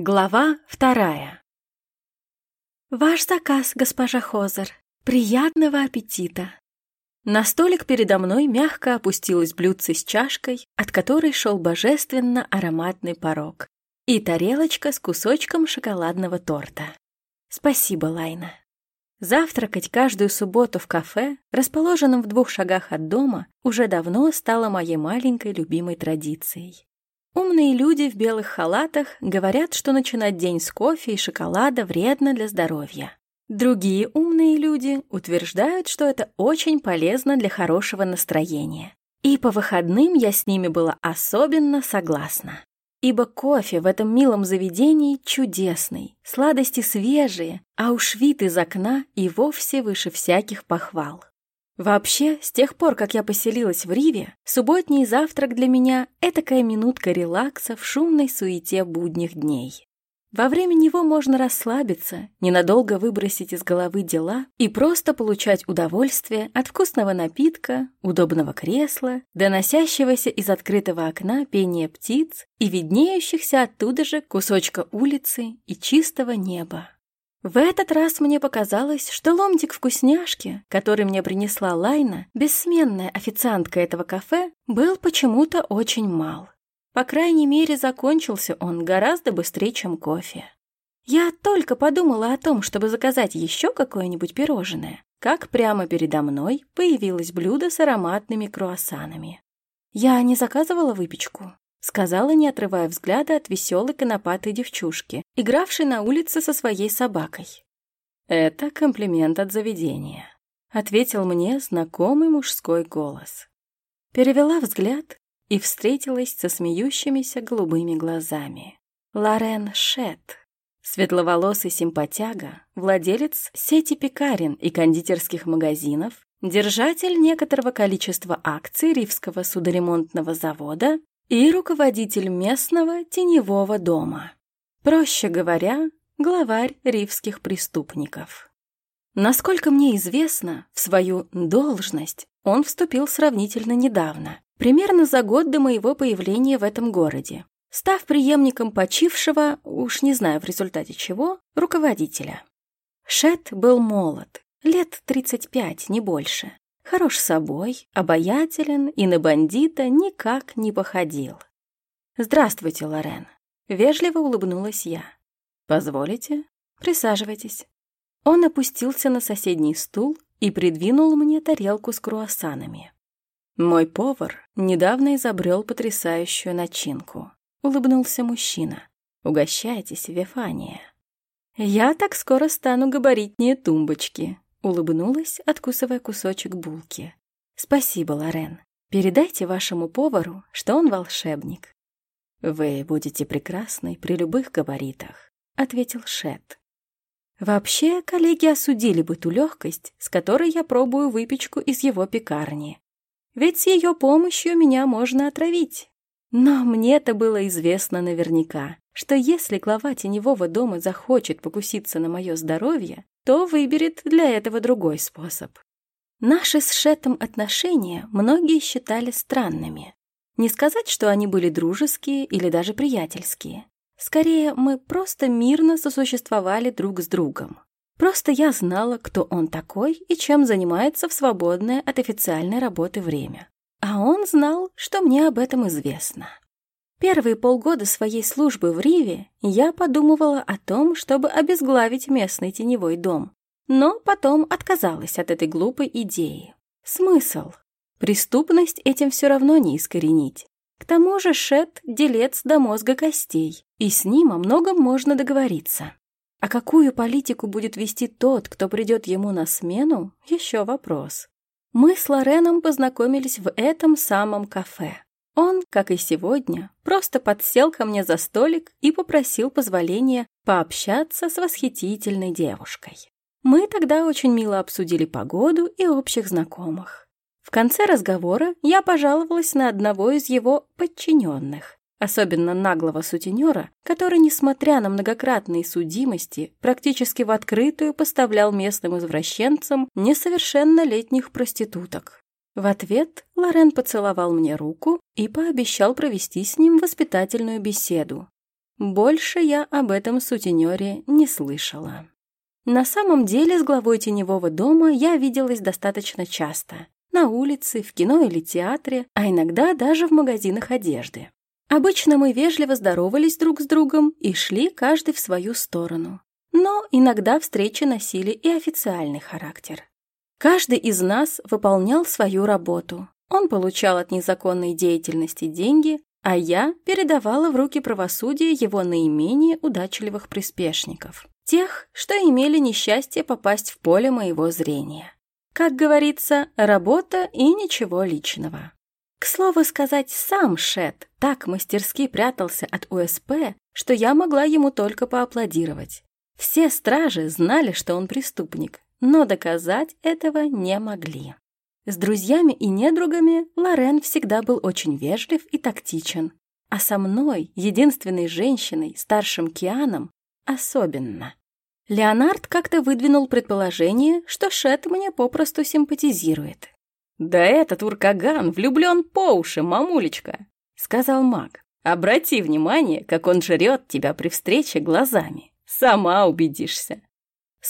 Глава вторая. «Ваш заказ, госпожа Хозер. Приятного аппетита!» На столик передо мной мягко опустилось блюдце с чашкой, от которой шел божественно ароматный порог, и тарелочка с кусочком шоколадного торта. Спасибо, Лайна. Завтракать каждую субботу в кафе, расположенном в двух шагах от дома, уже давно стало моей маленькой любимой традицией. Умные люди в белых халатах говорят, что начинать день с кофе и шоколада вредно для здоровья. Другие умные люди утверждают, что это очень полезно для хорошего настроения. И по выходным я с ними была особенно согласна. Ибо кофе в этом милом заведении чудесный, сладости свежие, а уж вид из окна и вовсе выше всяких похвал. Вообще, с тех пор, как я поселилась в Риве, субботний завтрак для меня — этакая минутка релакса в шумной суете будних дней. Во время него можно расслабиться, ненадолго выбросить из головы дела и просто получать удовольствие от вкусного напитка, удобного кресла, доносящегося из открытого окна пения птиц и виднеющихся оттуда же кусочка улицы и чистого неба. В этот раз мне показалось, что ломтик вкусняшки, который мне принесла Лайна, бессменная официантка этого кафе, был почему-то очень мал. По крайней мере, закончился он гораздо быстрее, чем кофе. Я только подумала о том, чтобы заказать еще какое-нибудь пирожное, как прямо передо мной появилось блюдо с ароматными круассанами. Я не заказывала выпечку, сказала, не отрывая взгляда от веселой конопатой девчушки, игравшей на улице со своей собакой. «Это комплимент от заведения», — ответил мне знакомый мужской голос. Перевела взгляд и встретилась со смеющимися голубыми глазами. Лорен Шет, светловолосый симпатяга, владелец сети пекарен и кондитерских магазинов, держатель некоторого количества акций Ривского судоремонтного завода и руководитель местного теневого дома. Проще говоря, главарь ривских преступников. Насколько мне известно, в свою должность он вступил сравнительно недавно, примерно за год до моего появления в этом городе, став преемником почившего, уж не знаю в результате чего, руководителя. Шет был молод, лет 35, не больше, Хорош собой, обаятелен и на бандита никак не походил. «Здравствуйте, Лорен», — вежливо улыбнулась я. «Позволите? Присаживайтесь». Он опустился на соседний стул и придвинул мне тарелку с круассанами. «Мой повар недавно изобрел потрясающую начинку», — улыбнулся мужчина. «Угощайтесь, Вифания». «Я так скоро стану габаритнее тумбочки», Улыбнулась, откусывая кусочек булки. «Спасибо, Лорен. Передайте вашему повару, что он волшебник». «Вы будете прекрасной при любых габаритах», — ответил Шет. Вообще, коллеги осудили бы ту легкость, с которой я пробую выпечку из его пекарни. Ведь с ее помощью меня можно отравить. Но мне-то было известно наверняка, что если глава теневого дома захочет покуситься на мое здоровье, то выберет для этого другой способ. Наши с Шетом отношения многие считали странными. Не сказать, что они были дружеские или даже приятельские. Скорее, мы просто мирно сосуществовали друг с другом. Просто я знала, кто он такой и чем занимается в свободное от официальной работы время. А он знал, что мне об этом известно. Первые полгода своей службы в Риве я подумывала о том, чтобы обезглавить местный теневой дом, но потом отказалась от этой глупой идеи. Смысл? Преступность этим все равно не искоренить. К тому же Шет – делец до мозга костей, и с ним о многом можно договориться. А какую политику будет вести тот, кто придет ему на смену – еще вопрос. Мы с Лореном познакомились в этом самом кафе. Он, как и сегодня, просто подсел ко мне за столик и попросил позволения пообщаться с восхитительной девушкой. Мы тогда очень мило обсудили погоду и общих знакомых. В конце разговора я пожаловалась на одного из его подчиненных, особенно наглого сутенера, который, несмотря на многократные судимости, практически в открытую поставлял местным извращенцам несовершеннолетних проституток. В ответ Лорен поцеловал мне руку и пообещал провести с ним воспитательную беседу. Больше я об этом сутенере не слышала. На самом деле с главой теневого дома я виделась достаточно часто. На улице, в кино или театре, а иногда даже в магазинах одежды. Обычно мы вежливо здоровались друг с другом и шли каждый в свою сторону. Но иногда встречи носили и официальный характер. Каждый из нас выполнял свою работу. Он получал от незаконной деятельности деньги, а я передавала в руки правосудия его наименее удачливых приспешников, тех, что имели несчастье попасть в поле моего зрения. Как говорится, работа и ничего личного. К слову сказать, сам Шет так мастерски прятался от УСП, что я могла ему только поаплодировать. Все стражи знали, что он преступник, но доказать этого не могли. С друзьями и недругами Лорен всегда был очень вежлив и тактичен, а со мной, единственной женщиной, старшим Кианом, особенно. Леонард как-то выдвинул предположение, что Шет мне попросту симпатизирует. «Да этот уркаган влюблен по уши, мамулечка», — сказал маг. «Обрати внимание, как он жрет тебя при встрече глазами. Сама убедишься».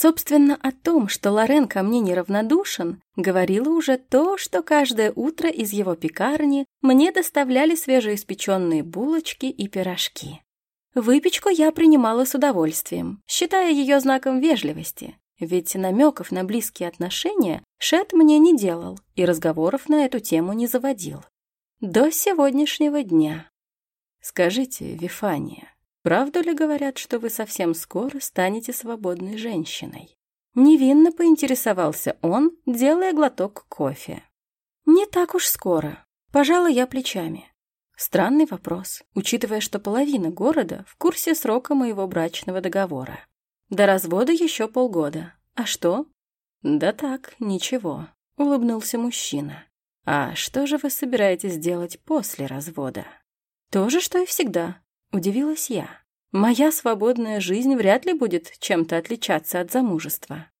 Собственно, о том, что Лорен ко мне неравнодушен, говорило уже то, что каждое утро из его пекарни мне доставляли свежеиспеченные булочки и пирожки. Выпечку я принимала с удовольствием, считая ее знаком вежливости, ведь намеков на близкие отношения Шет мне не делал и разговоров на эту тему не заводил. До сегодняшнего дня. Скажите, Вифания, правду ли говорят, что вы совсем скоро станете свободной женщиной? Невинно поинтересовался он, делая глоток кофе. Не так уж скоро. Пожалуй, я плечами. Странный вопрос, учитывая, что половина города в курсе срока моего брачного договора. До развода еще полгода. А что? Да так, ничего, улыбнулся мужчина. А что же вы собираетесь делать после развода? То же, что и всегда, удивилась я. Моя свободная жизнь вряд ли будет чем-то отличаться от замужества.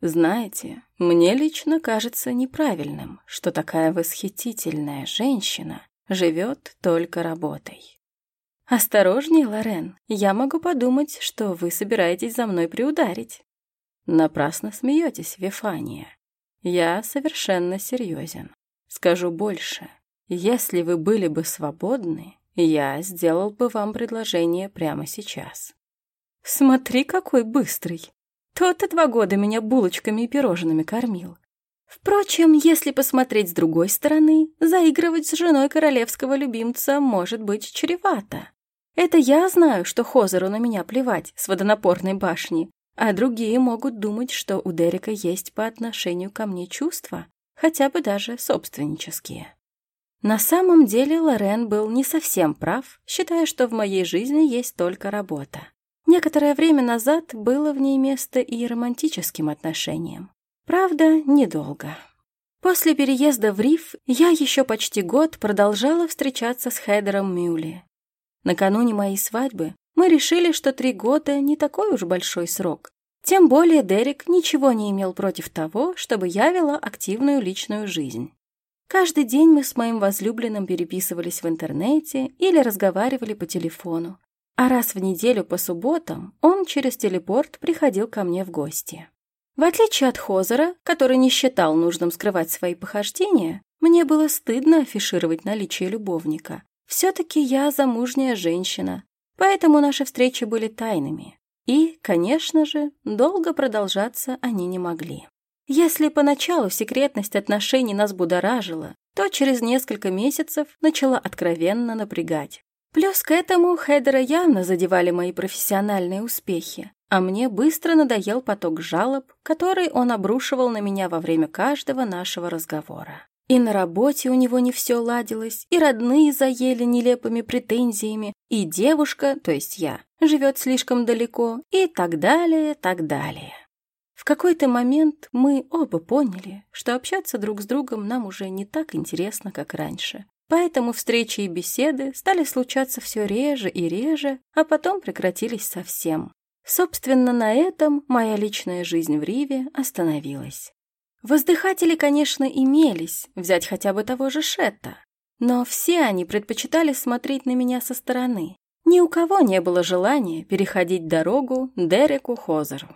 Знаете, мне лично кажется неправильным, что такая восхитительная женщина живет только работой. «Осторожней, Лорен, я могу подумать, что вы собираетесь за мной приударить». Напрасно смеетесь, Вифания. Я совершенно серьезен. Скажу больше. Если вы были бы свободны, я сделал бы вам предложение прямо сейчас. Смотри, какой быстрый. Тот-то два года меня булочками и пирожными кормил. Впрочем, если посмотреть с другой стороны, заигрывать с женой королевского любимца может быть чревато. Это я знаю, что Хозеру на меня плевать с водонапорной башни, а другие могут думать, что у Дерека есть по отношению ко мне чувства, хотя бы даже собственнические. На самом деле Лорен был не совсем прав, считая, что в моей жизни есть только работа. Некоторое время назад было в ней место и романтическим отношениям. Правда, недолго. После переезда в Риф я еще почти год продолжала встречаться с Хедером Мюли. Накануне моей свадьбы мы решили, что три года не такой уж большой срок. Тем более Дерек ничего не имел против того, чтобы я вела активную личную жизнь. Каждый день мы с моим возлюбленным переписывались в интернете или разговаривали по телефону, а раз в неделю по субботам он через телепорт приходил ко мне в гости. В отличие от Хозера, который не считал нужным скрывать свои похождения, мне было стыдно афишировать наличие любовника. Все-таки я замужняя женщина, поэтому наши встречи были тайными. И, конечно же, долго продолжаться они не могли. Если поначалу секретность отношений нас будоражила, то через несколько месяцев начала откровенно напрягать. Плюс к этому Хедера явно задевали мои профессиональные успехи, а мне быстро надоел поток жалоб, который он обрушивал на меня во время каждого нашего разговора. И на работе у него не все ладилось, и родные заели нелепыми претензиями, и девушка, то есть я, живет слишком далеко, и так далее, так далее. В какой-то момент мы оба поняли, что общаться друг с другом нам уже не так интересно, как раньше. Поэтому встречи и беседы стали случаться все реже и реже, а потом прекратились совсем. Собственно, на этом моя личная жизнь в Риве остановилась. Воздыхатели, конечно, имелись, взять хотя бы того же Шетта, но все они предпочитали смотреть на меня со стороны. Ни у кого не было желания переходить дорогу Дереку Хозеру.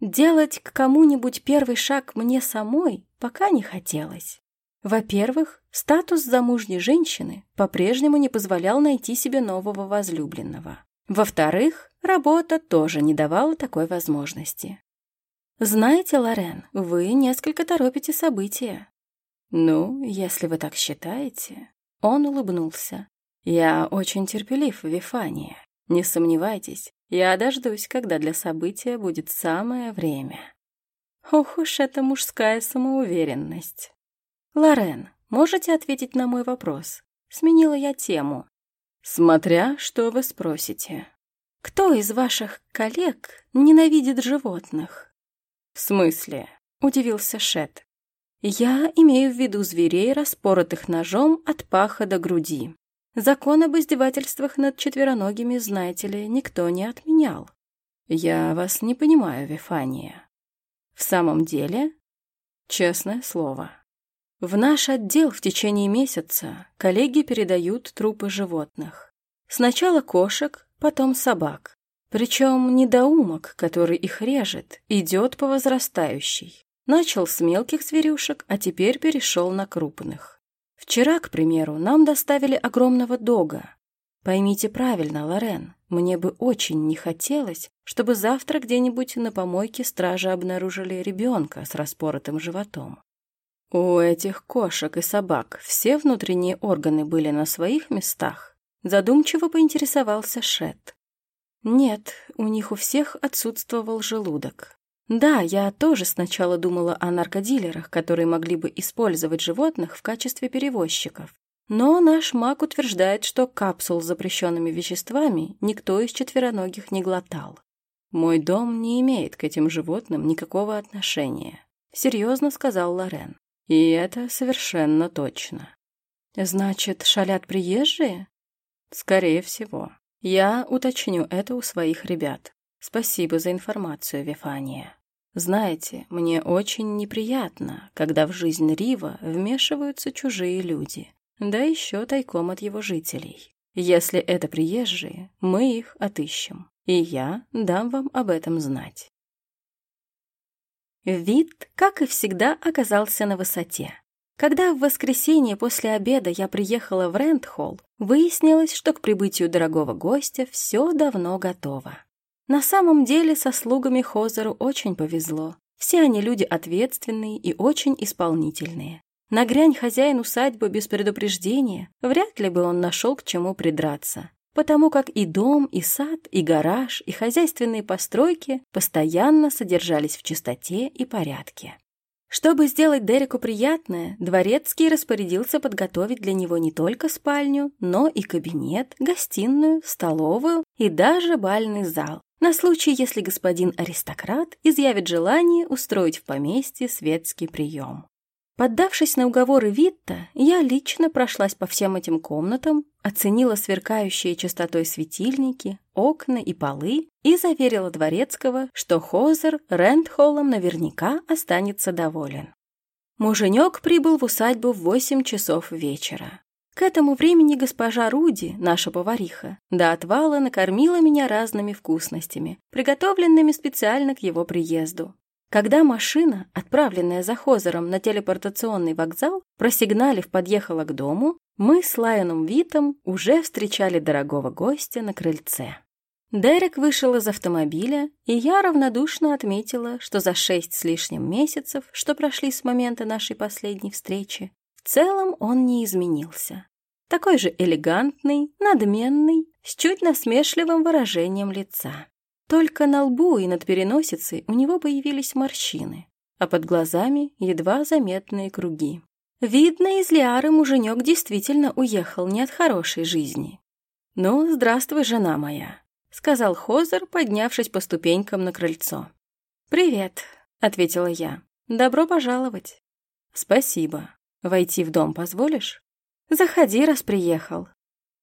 Делать к кому-нибудь первый шаг мне самой пока не хотелось. Во-первых, статус замужней женщины по-прежнему не позволял найти себе нового возлюбленного. Во-вторых, работа тоже не давала такой возможности. «Знаете, Лорен, вы несколько торопите события». «Ну, если вы так считаете...» Он улыбнулся. «Я очень терпелив, Вифания. Не сомневайтесь, я дождусь, когда для события будет самое время». Ох уж эта мужская самоуверенность. «Лорен, можете ответить на мой вопрос?» Сменила я тему. «Смотря, что вы спросите». «Кто из ваших коллег ненавидит животных?» «В смысле?» — удивился Шет. «Я имею в виду зверей, распоротых ножом от паха до груди. Закон об издевательствах над четвероногими, знаете ли, никто не отменял. Я вас не понимаю, Вифания. В самом деле, честное слово, в наш отдел в течение месяца коллеги передают трупы животных. Сначала кошек, потом собак. Причем недоумок, который их режет, идет по возрастающей. Начал с мелких зверюшек, а теперь перешел на крупных. Вчера, к примеру, нам доставили огромного дога. Поймите правильно, Лорен, мне бы очень не хотелось, чтобы завтра где-нибудь на помойке стражи обнаружили ребенка с распоротым животом. У этих кошек и собак все внутренние органы были на своих местах? Задумчиво поинтересовался Шет. Нет, у них у всех отсутствовал желудок. Да, я тоже сначала думала о наркодилерах, которые могли бы использовать животных в качестве перевозчиков. Но наш маг утверждает, что капсул с запрещенными веществами никто из четвероногих не глотал. «Мой дом не имеет к этим животным никакого отношения», — серьезно сказал Лорен. «И это совершенно точно». «Значит, шалят приезжие?» «Скорее всего. Я уточню это у своих ребят. Спасибо за информацию, Вифания. Знаете, мне очень неприятно, когда в жизнь Рива вмешиваются чужие люди, да еще тайком от его жителей. Если это приезжие, мы их отыщем, и я дам вам об этом знать. Вид, как и всегда, оказался на высоте. Когда в воскресенье после обеда я приехала в Рентхолл, выяснилось, что к прибытию дорогого гостя все давно готово. На самом деле со слугами Хозеру очень повезло. Все они люди ответственные и очень исполнительные. Нагрянь хозяин усадьбы без предупреждения, вряд ли бы он нашел к чему придраться, потому как и дом, и сад, и гараж, и хозяйственные постройки постоянно содержались в чистоте и порядке. Чтобы сделать Дереку приятное, Дворецкий распорядился подготовить для него не только спальню, но и кабинет, гостиную, столовую и даже бальный зал, на случай, если господин аристократ изъявит желание устроить в поместье светский прием. Поддавшись на уговоры Витта, я лично прошлась по всем этим комнатам, оценила сверкающие чистотой светильники, окна и полы и заверила Дворецкого, что Хозер Рэндхоллом наверняка останется доволен. Муженек прибыл в усадьбу в восемь часов вечера. К этому времени госпожа Руди, наша повариха, до отвала накормила меня разными вкусностями, приготовленными специально к его приезду. Когда машина, отправленная за Хозером на телепортационный вокзал, просигналив подъехала к дому, мы с Лайоном Витом уже встречали дорогого гостя на крыльце. Дерек вышел из автомобиля, и я равнодушно отметила, что за шесть с лишним месяцев, что прошли с момента нашей последней встречи, в целом он не изменился. Такой же элегантный, надменный, с чуть насмешливым выражением лица. Только на лбу и над переносицей у него появились морщины, а под глазами едва заметные круги. Видно, из Лиары муженек действительно уехал не от хорошей жизни. «Ну, здравствуй, жена моя», — сказал Хозер, поднявшись по ступенькам на крыльцо. «Привет», — ответила я. «Добро пожаловать». «Спасибо. Войти в дом позволишь?» «Заходи, раз приехал»,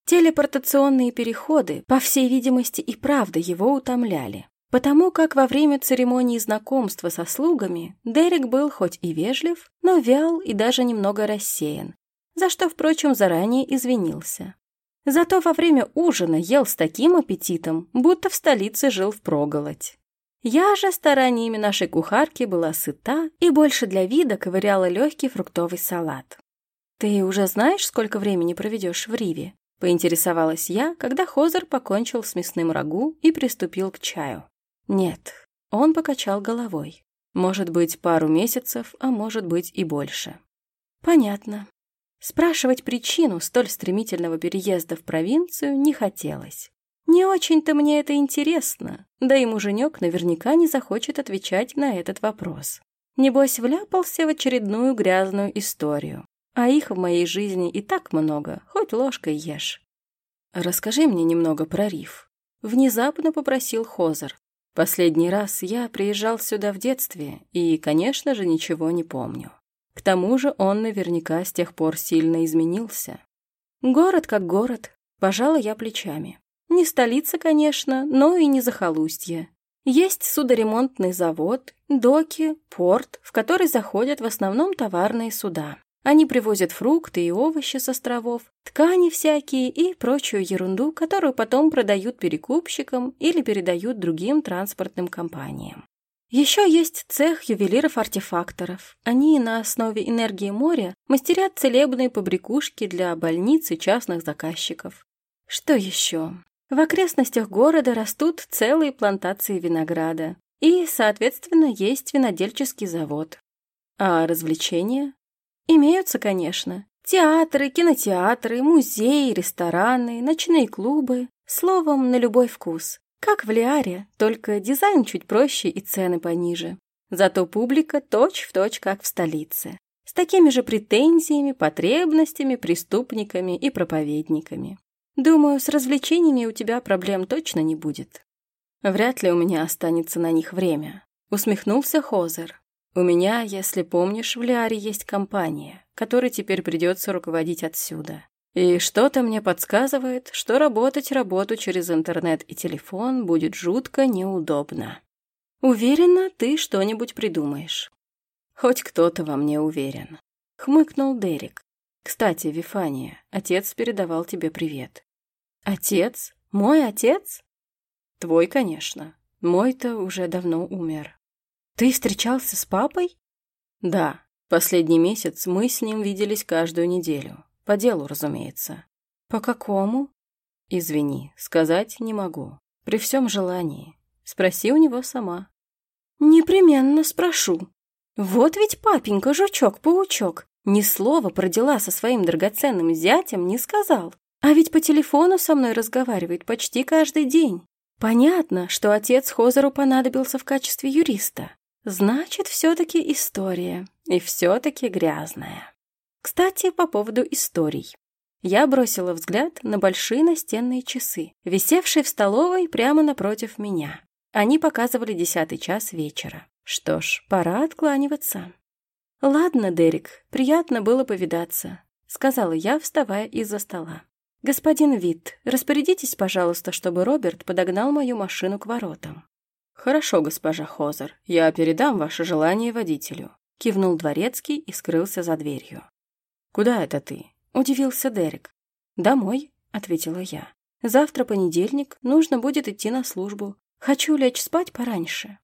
Телепортационные переходы, по всей видимости, и правда его утомляли, потому как во время церемонии знакомства со слугами Дерек был хоть и вежлив, но вял и даже немного рассеян, за что, впрочем, заранее извинился. Зато во время ужина ел с таким аппетитом, будто в столице жил впроголодь. Я же стараниями нашей кухарки была сыта и больше для вида ковыряла легкий фруктовый салат. «Ты уже знаешь, сколько времени проведешь в Риве?» — поинтересовалась я, когда Хозер покончил с мясным рагу и приступил к чаю. «Нет», — он покачал головой. «Может быть, пару месяцев, а может быть и больше». «Понятно. Спрашивать причину столь стремительного переезда в провинцию не хотелось. Не очень-то мне это интересно, да и муженек наверняка не захочет отвечать на этот вопрос. Небось, вляпался в очередную грязную историю. А их в моей жизни и так много, хоть ложкой ешь. «Расскажи мне немного про риф», — внезапно попросил Хозер. «Последний раз я приезжал сюда в детстве и, конечно же, ничего не помню. К тому же он наверняка с тех пор сильно изменился. Город как город, пожала я плечами. Не столица, конечно, но и не захолустье. Есть судоремонтный завод, доки, порт, в который заходят в основном товарные суда. Они привозят фрукты и овощи с островов, ткани всякие и прочую ерунду, которую потом продают перекупщикам или передают другим транспортным компаниям. Еще есть цех ювелиров-артефакторов. Они на основе энергии моря мастерят целебные побрякушки для больниц и частных заказчиков. Что еще? В окрестностях города растут целые плантации винограда. И, соответственно, есть винодельческий завод. А развлечения? Имеются, конечно. Театры, кинотеатры, музеи, рестораны, ночные клубы. Словом, на любой вкус. Как в Лиаре, только дизайн чуть проще и цены пониже. Зато публика точь-в-точь, точь, как в столице. С такими же претензиями, потребностями, преступниками и проповедниками. Думаю, с развлечениями у тебя проблем точно не будет. Вряд ли у меня останется на них время. Усмехнулся Хозер. У меня, если помнишь, в Лиаре есть компания, которой теперь придется руководить отсюда. И что-то мне подсказывает, что работать работу через интернет и телефон будет жутко неудобно. Уверена, ты что-нибудь придумаешь. Хоть кто-то во мне уверен. Хмыкнул Дерек. Кстати, Вифания, отец передавал тебе привет. Отец? Мой отец? Твой, конечно. Мой-то уже давно умер. Ты встречался с папой? Да. Последний месяц мы с ним виделись каждую неделю. По делу, разумеется. По какому? Извини, сказать не могу. При всем желании. Спроси у него сама. Непременно спрошу. Вот ведь папенька жучок-паучок ни слова про дела со своим драгоценным зятем не сказал. А ведь по телефону со мной разговаривает почти каждый день. Понятно, что отец Хозеру понадобился в качестве юриста. Значит, все-таки история. И все-таки грязная. Кстати, по поводу историй. Я бросила взгляд на большие настенные часы, висевшие в столовой прямо напротив меня. Они показывали десятый час вечера. Что ж, пора откланиваться. «Ладно, Дерек, приятно было повидаться», — сказала я, вставая из-за стола. «Господин Витт, распорядитесь, пожалуйста, чтобы Роберт подогнал мою машину к воротам». «Хорошо, госпожа Хозер, я передам ваше желание водителю», — кивнул дворецкий и скрылся за дверью. «Куда это ты?» — удивился Дерек. «Домой», — ответила я. «Завтра понедельник, нужно будет идти на службу. Хочу лечь спать пораньше».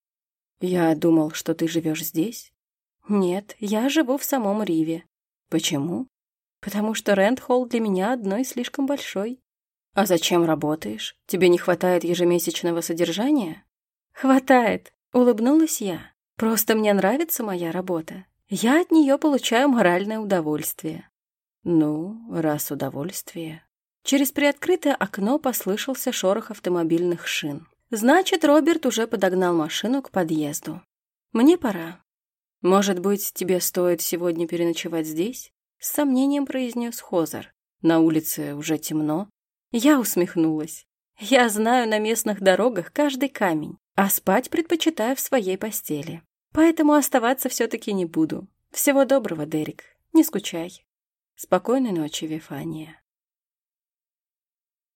«Я думал, что ты живешь здесь?» «Нет, я живу в самом Риве». «Почему?» «Потому что Рэндхолл для меня одной слишком большой». «А зачем работаешь? Тебе не хватает ежемесячного содержания?» «Хватает», — улыбнулась я. «Просто мне нравится моя работа. Я от нее получаю моральное удовольствие. Ну, раз удовольствие. Через приоткрытое окно послышался шорох автомобильных шин. Значит, Роберт уже подогнал машину к подъезду. Мне пора. Может быть, тебе стоит сегодня переночевать здесь? С сомнением произнес Хозер. На улице уже темно. Я усмехнулась. Я знаю на местных дорогах каждый камень, а спать предпочитаю в своей постели. Поэтому оставаться все-таки не буду. Всего доброго, Дерек. Не скучай. Спокойной ночи, Вифания.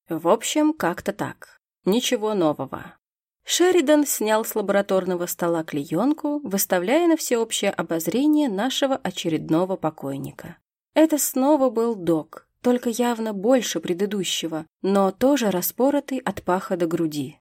В общем, как-то так. Ничего нового. Шеридан снял с лабораторного стола клеенку, выставляя на всеобщее обозрение нашего очередного покойника. Это снова был док, только явно больше предыдущего, но тоже распоротый от паха до груди.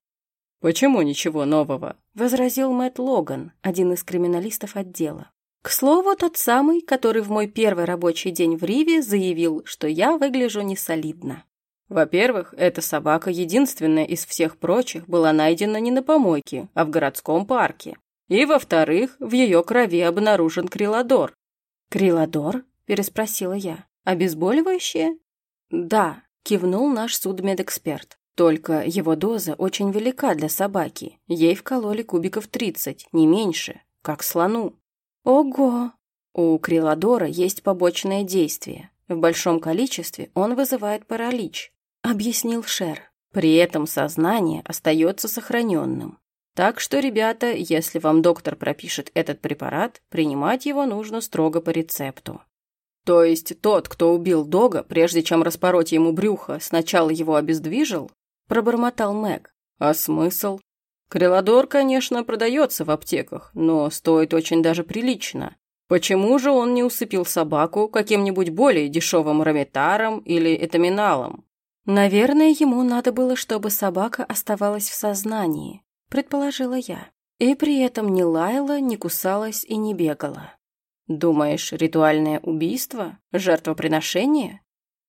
«Почему ничего нового?» — возразил Мэтт Логан, один из криминалистов отдела. К слову, тот самый, который в мой первый рабочий день в Риве заявил, что я выгляжу несолидно. Во-первых, эта собака единственная из всех прочих была найдена не на помойке, а в городском парке. И, во-вторых, в ее крови обнаружен крилодор. «Крилодор?» – переспросила я. «Обезболивающее?» «Да», – кивнул наш судмедэксперт. «Только его доза очень велика для собаки. Ей вкололи кубиков 30, не меньше, как слону». «Ого!» У крилодора есть побочное действие. В большом количестве он вызывает паралич, объяснил Шер. При этом сознание остается сохраненным. Так что, ребята, если вам доктор пропишет этот препарат, принимать его нужно строго по рецепту. То есть тот, кто убил Дога, прежде чем распороть ему брюхо, сначала его обездвижил? Пробормотал Мэг. А смысл? Крилодор, конечно, продается в аптеках, но стоит очень даже прилично. Почему же он не усыпил собаку каким-нибудь более дешевым ромитаром или этаминалом? Наверное, ему надо было, чтобы собака оставалась в сознании, предположила я. И при этом не лаяла, не кусалась и не бегала. Думаешь, ритуальное убийство? Жертвоприношение?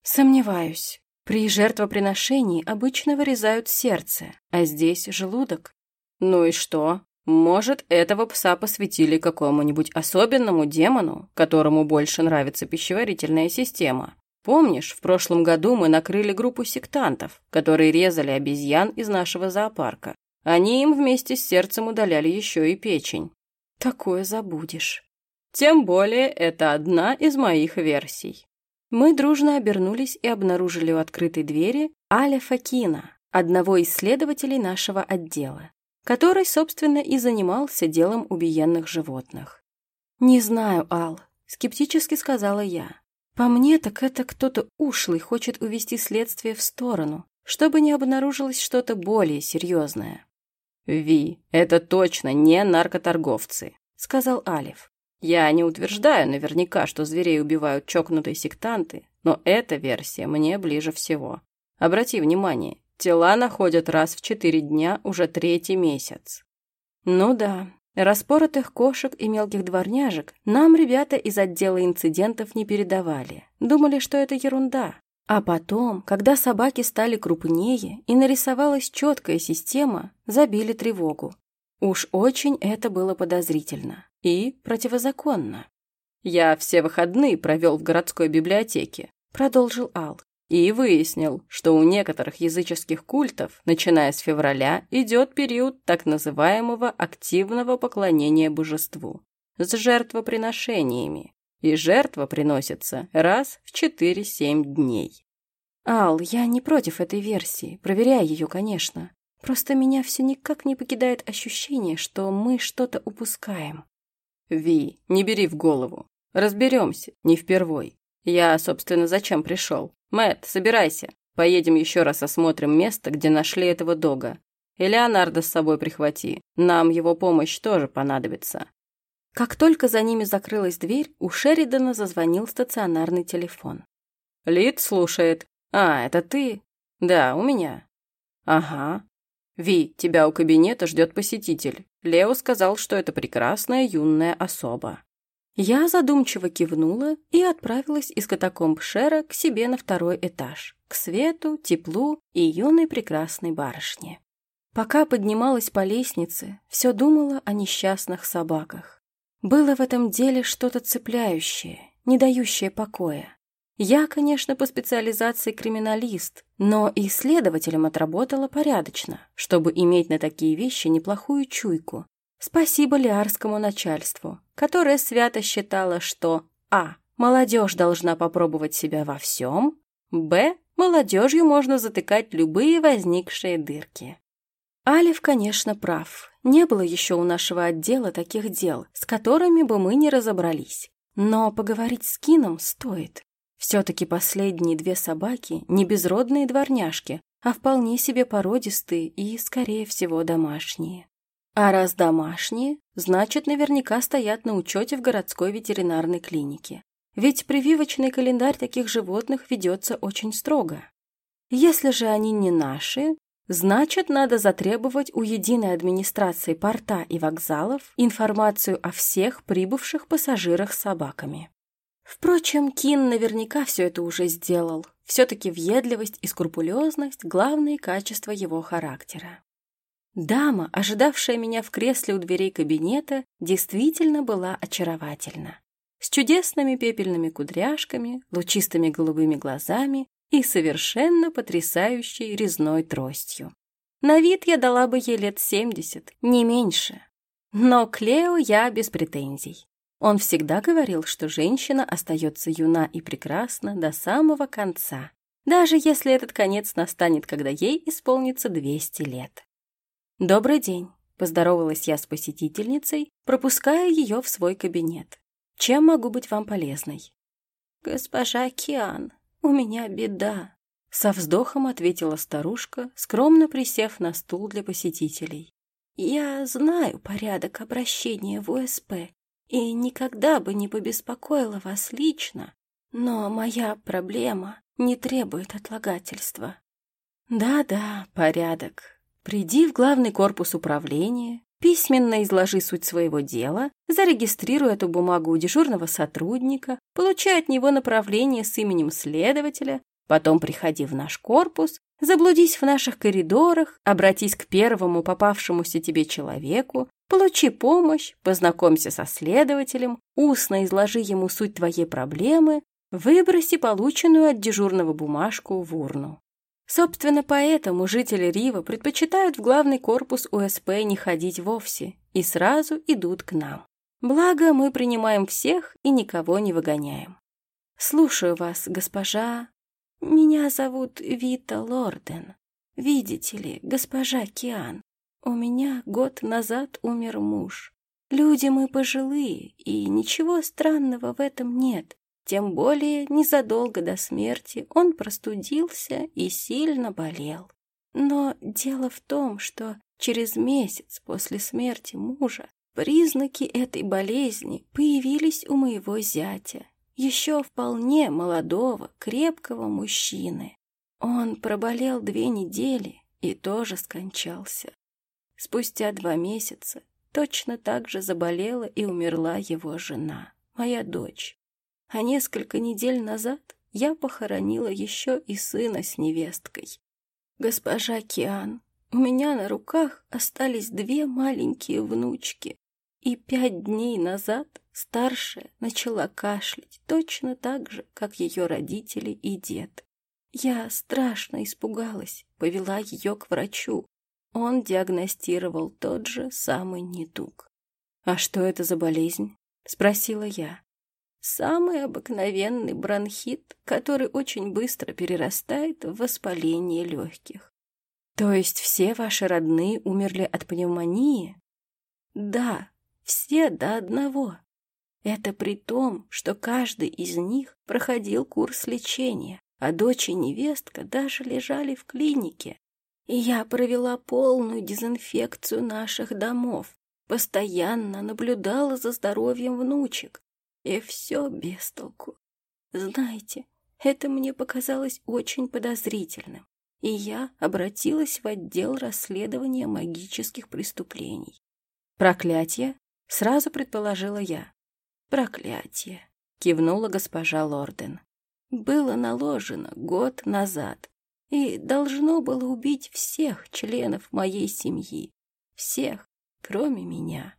Сомневаюсь. При жертвоприношении обычно вырезают сердце, а здесь желудок. Ну и что? Может, этого пса посвятили какому-нибудь особенному демону, которому больше нравится пищеварительная система. Помнишь, в прошлом году мы накрыли группу сектантов, которые резали обезьян из нашего зоопарка. Они им вместе с сердцем удаляли еще и печень. Такое забудешь. Тем более, это одна из моих версий. Мы дружно обернулись и обнаружили у открытой двери Аля Факина, одного из следователей нашего отдела, который, собственно, и занимался делом убиенных животных. «Не знаю, Ал», — скептически сказала я. По мне, так это кто-то ушлый хочет увести следствие в сторону, чтобы не обнаружилось что-то более серьезное. «Ви, это точно не наркоторговцы», — сказал Алиф. «Я не утверждаю наверняка, что зверей убивают чокнутые сектанты, но эта версия мне ближе всего. Обрати внимание, тела находят раз в четыре дня уже третий месяц». «Ну да, Распоротых кошек и мелких дворняжек нам ребята из отдела инцидентов не передавали. Думали, что это ерунда. А потом, когда собаки стали крупнее и нарисовалась четкая система, забили тревогу. Уж очень это было подозрительно и противозаконно. «Я все выходные провел в городской библиотеке», — продолжил Ал и выяснил, что у некоторых языческих культов, начиная с февраля, идет период так называемого активного поклонения божеству с жертвоприношениями, и жертва приносится раз в 4-7 дней. Ал, я не против этой версии, проверяй ее, конечно. Просто меня все никак не покидает ощущение, что мы что-то упускаем. Ви, не бери в голову. Разберемся, не впервой. Я, собственно, зачем пришел? Мэт, собирайся. Поедем еще раз осмотрим место, где нашли этого дога. И Леонардо с собой прихвати. Нам его помощь тоже понадобится». Как только за ними закрылась дверь, у Шеридана зазвонил стационарный телефон. «Лид слушает. А, это ты?» «Да, у меня». «Ага. Ви, тебя у кабинета ждет посетитель. Лео сказал, что это прекрасная юная особа». Я задумчиво кивнула и отправилась из катакомб Шера к себе на второй этаж, к свету, теплу и юной прекрасной барышне. Пока поднималась по лестнице, все думала о несчастных собаках. Было в этом деле что-то цепляющее, не дающее покоя. Я, конечно, по специализации криминалист, но и следователем отработала порядочно, чтобы иметь на такие вещи неплохую чуйку Спасибо лиарскому начальству, которое свято считало, что а. Молодежь должна попробовать себя во всем, б. Молодежью можно затыкать любые возникшие дырки. Алиф, конечно, прав. Не было еще у нашего отдела таких дел, с которыми бы мы не разобрались. Но поговорить с Кином стоит. Все-таки последние две собаки не безродные дворняжки, а вполне себе породистые и, скорее всего, домашние. А раз домашние, значит, наверняка стоят на учете в городской ветеринарной клинике. ведь прививочный календарь таких животных ведется очень строго. Если же они не наши, значит, надо затребовать у единой администрации порта и вокзалов информацию о всех прибывших пассажирах с собаками. Впрочем, Кин наверняка все это уже сделал. Все-таки въедливость и скрупулезность – главные качества его характера. Дама, ожидавшая меня в кресле у дверей кабинета, действительно была очаровательна. С чудесными пепельными кудряшками, лучистыми голубыми глазами и совершенно потрясающей резной тростью. На вид я дала бы ей лет семьдесят, не меньше. Но Клео я без претензий. Он всегда говорил, что женщина остается юна и прекрасна до самого конца, даже если этот конец настанет, когда ей исполнится 200 лет. «Добрый день», — поздоровалась я с посетительницей, пропуская ее в свой кабинет. «Чем могу быть вам полезной?» «Госпожа Киан, у меня беда», — со вздохом ответила старушка, скромно присев на стул для посетителей. «Я знаю порядок обращения в УСП и никогда бы не побеспокоила вас лично, но моя проблема не требует отлагательства». «Да-да, порядок», Приди в главный корпус управления, письменно изложи суть своего дела, зарегистрируй эту бумагу у дежурного сотрудника, получай от него направление с именем следователя, потом приходи в наш корпус, заблудись в наших коридорах, обратись к первому попавшемуся тебе человеку, получи помощь, познакомься со следователем, устно изложи ему суть твоей проблемы, выброси полученную от дежурного бумажку в урну. Собственно, поэтому жители Рива предпочитают в главный корпус УСП не ходить вовсе и сразу идут к нам. Благо, мы принимаем всех и никого не выгоняем. Слушаю вас, госпожа. Меня зовут Вита Лорден. Видите ли, госпожа Киан, у меня год назад умер муж. Люди мы пожилые, и ничего странного в этом нет. Тем более незадолго до смерти он простудился и сильно болел. Но дело в том, что через месяц после смерти мужа признаки этой болезни появились у моего зятя, еще вполне молодого, крепкого мужчины. Он проболел две недели и тоже скончался. Спустя два месяца точно так же заболела и умерла его жена, моя дочь а несколько недель назад я похоронила еще и сына с невесткой. Госпожа Киан, у меня на руках остались две маленькие внучки, и пять дней назад старшая начала кашлять точно так же, как ее родители и дед. Я страшно испугалась, повела ее к врачу. Он диагностировал тот же самый недуг. «А что это за болезнь?» — спросила я. Самый обыкновенный бронхит, который очень быстро перерастает в воспаление легких. То есть все ваши родные умерли от пневмонии? Да, все до одного. Это при том, что каждый из них проходил курс лечения, а дочь и невестка даже лежали в клинике. И я провела полную дезинфекцию наших домов, постоянно наблюдала за здоровьем внучек, и все без толку. Знаете, это мне показалось очень подозрительным, и я обратилась в отдел расследования магических преступлений. «Проклятие?» — сразу предположила я. «Проклятие», — кивнула госпожа Лорден. «Было наложено год назад и должно было убить всех членов моей семьи, всех, кроме меня.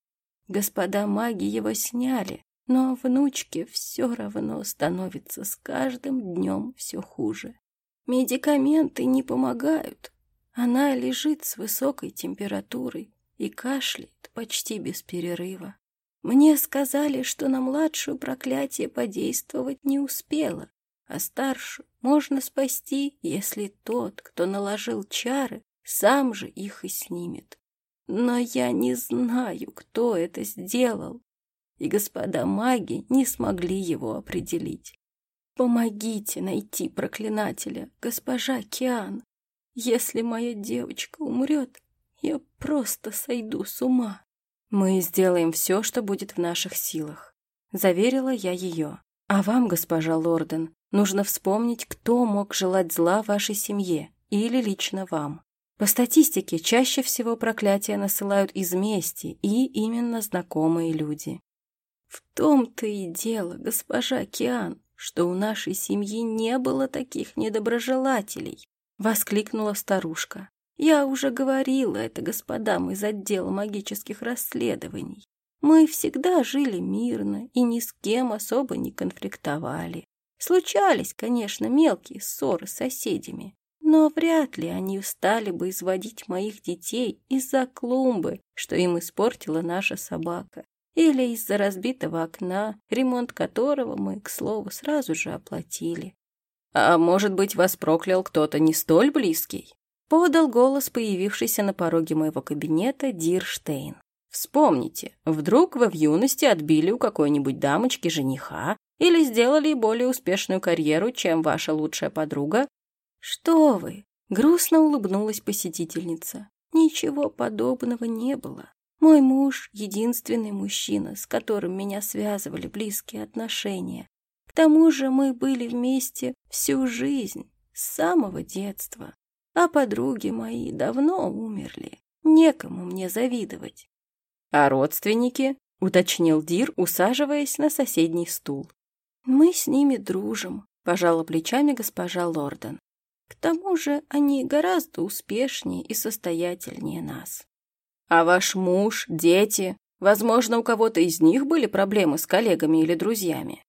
Господа маги его сняли, но внучке все равно становится с каждым днем все хуже. Медикаменты не помогают. Она лежит с высокой температурой и кашляет почти без перерыва. Мне сказали, что на младшую проклятие подействовать не успело, а старшую можно спасти, если тот, кто наложил чары, сам же их и снимет. Но я не знаю, кто это сделал, и господа маги не смогли его определить. Помогите найти проклинателя, госпожа Киан. Если моя девочка умрет, я просто сойду с ума. Мы сделаем все, что будет в наших силах, заверила я ее. А вам, госпожа Лорден, нужно вспомнить, кто мог желать зла вашей семье или лично вам. По статистике, чаще всего проклятия насылают из мести и именно знакомые люди. В том-то и дело, госпожа Киан, что у нашей семьи не было таких недоброжелателей, воскликнула старушка. Я уже говорила это господам из отдела магических расследований. Мы всегда жили мирно и ни с кем особо не конфликтовали. Случались, конечно, мелкие ссоры с соседями, но вряд ли они стали бы изводить моих детей из-за клумбы, что им испортила наша собака, или из-за разбитого окна, ремонт которого мы, к слову, сразу же оплатили. «А может быть, вас проклял кто-то не столь близкий?» Подал голос, появившийся на пороге моего кабинета Дирштейн. Вспомните, вдруг вы в юности отбили у какой-нибудь дамочки жениха или сделали более успешную карьеру, чем ваша лучшая подруга? Что вы? Грустно улыбнулась посетительница. Ничего подобного не было. Мой муж — единственный мужчина, с которым меня связывали близкие отношения. К тому же мы были вместе всю жизнь, с самого детства. А подруги мои давно умерли. Некому мне завидовать. «А родственники?» — уточнил Дир, усаживаясь на соседний стул. «Мы с ними дружим», — пожала плечами госпожа Лорден. «К тому же они гораздо успешнее и состоятельнее нас». «А ваш муж, дети? Возможно, у кого-то из них были проблемы с коллегами или друзьями?»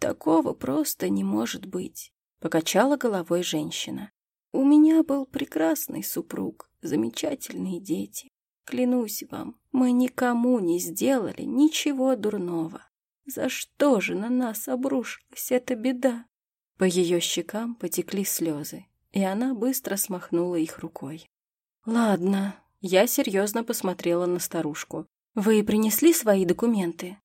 «Такого просто не может быть», — покачала головой женщина. «У меня был прекрасный супруг, замечательные дети. Клянусь вам, мы никому не сделали ничего дурного. За что же на нас обрушилась эта беда? По ее щекам потекли слезы, и она быстро смахнула их рукой. «Ладно», — я серьезно посмотрела на старушку. «Вы принесли свои документы?»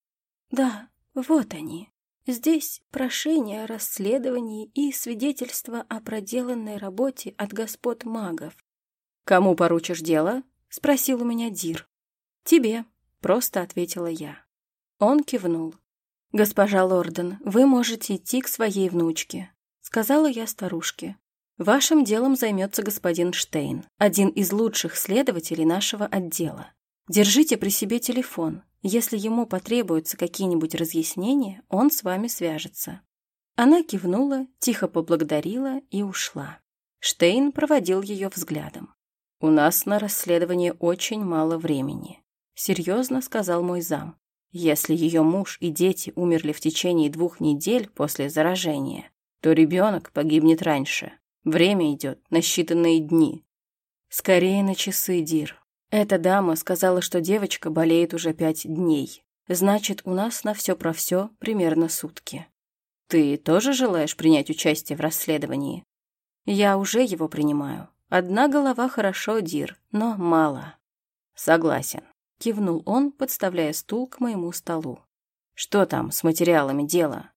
«Да, вот они. Здесь прошение о расследовании и свидетельство о проделанной работе от господ магов». «Кому поручишь дело?» — спросил у меня Дир. «Тебе», — просто ответила я. Он кивнул. «Госпожа Лорден, вы можете идти к своей внучке», — сказала я старушке. «Вашим делом займется господин Штейн, один из лучших следователей нашего отдела. Держите при себе телефон. Если ему потребуются какие-нибудь разъяснения, он с вами свяжется». Она кивнула, тихо поблагодарила и ушла. Штейн проводил ее взглядом. «У нас на расследование очень мало времени», — серьезно сказал мой зам. «Если ее муж и дети умерли в течение двух недель после заражения, то ребенок погибнет раньше. Время идет на считанные дни». «Скорее на часы, Дир. Эта дама сказала, что девочка болеет уже пять дней. Значит, у нас на все про все примерно сутки». «Ты тоже желаешь принять участие в расследовании?» «Я уже его принимаю. Одна голова хорошо, Дир, но мало. Согласен. Кивнул он, подставляя стул к моему столу. Что там с материалами дела?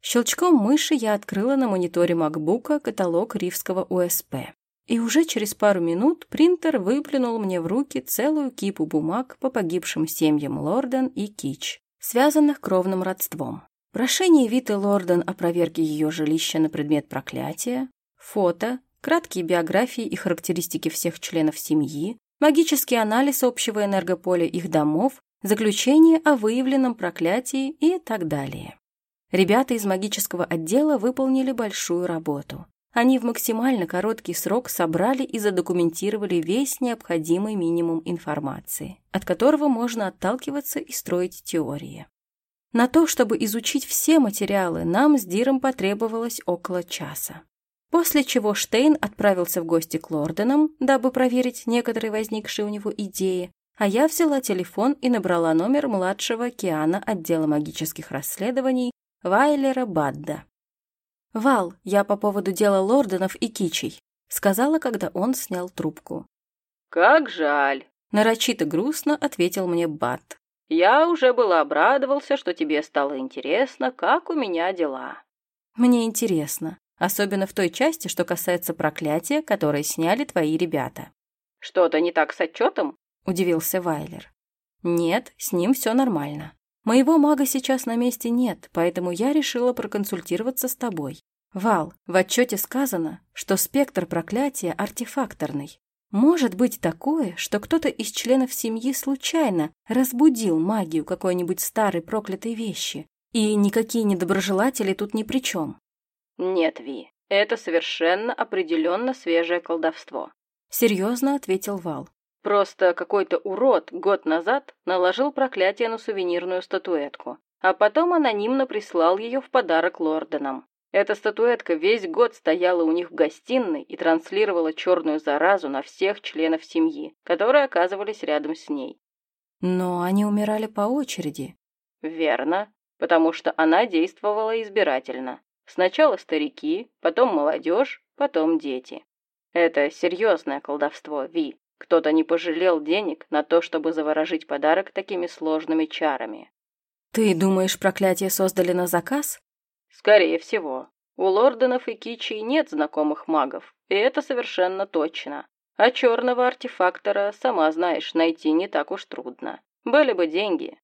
Щелчком мыши я открыла на мониторе макбука каталог Ривского УСП. И уже через пару минут принтер выплюнул мне в руки целую кипу бумаг по погибшим семьям Лорден и Кич, связанных кровным родством. Прошение Виты Лорден о проверке ее жилища на предмет проклятия, фото, краткие биографии и характеристики всех членов семьи, магический анализ общего энергополя их домов, заключение о выявленном проклятии и так далее. Ребята из магического отдела выполнили большую работу. Они в максимально короткий срок собрали и задокументировали весь необходимый минимум информации, от которого можно отталкиваться и строить теории. На то, чтобы изучить все материалы, нам с Диром потребовалось около часа. После чего Штейн отправился в гости к Лорденам, дабы проверить некоторые возникшие у него идеи, а я взяла телефон и набрала номер младшего Киана отдела магических расследований Вайлера Бадда. «Вал, я по поводу дела Лорденов и Кичей», — сказала, когда он снял трубку. «Как жаль», — нарочито грустно ответил мне Бад. «Я уже было обрадовался, что тебе стало интересно, как у меня дела». «Мне интересно особенно в той части, что касается проклятия, которое сняли твои ребята. «Что-то не так с отчетом?» – удивился Вайлер. «Нет, с ним все нормально». Моего мага сейчас на месте нет, поэтому я решила проконсультироваться с тобой. Вал, в отчете сказано, что спектр проклятия артефакторный. Может быть такое, что кто-то из членов семьи случайно разбудил магию какой-нибудь старой проклятой вещи, и никакие недоброжелатели тут ни при чем. Нет, Ви, это совершенно определенно свежее колдовство. Серьезно ответил Вал. Просто какой-то урод год назад наложил проклятие на сувенирную статуэтку, а потом анонимно прислал ее в подарок лорденам. Эта статуэтка весь год стояла у них в гостиной и транслировала черную заразу на всех членов семьи, которые оказывались рядом с ней. Но они умирали по очереди. Верно, потому что она действовала избирательно. Сначала старики, потом молодежь, потом дети. Это серьезное колдовство, Ви. Кто-то не пожалел денег на то, чтобы заворожить подарок такими сложными чарами. Ты думаешь, проклятие создали на заказ? Скорее всего. У Лорденов и Кичи нет знакомых магов, и это совершенно точно. А черного артефактора, сама знаешь, найти не так уж трудно. Были бы деньги.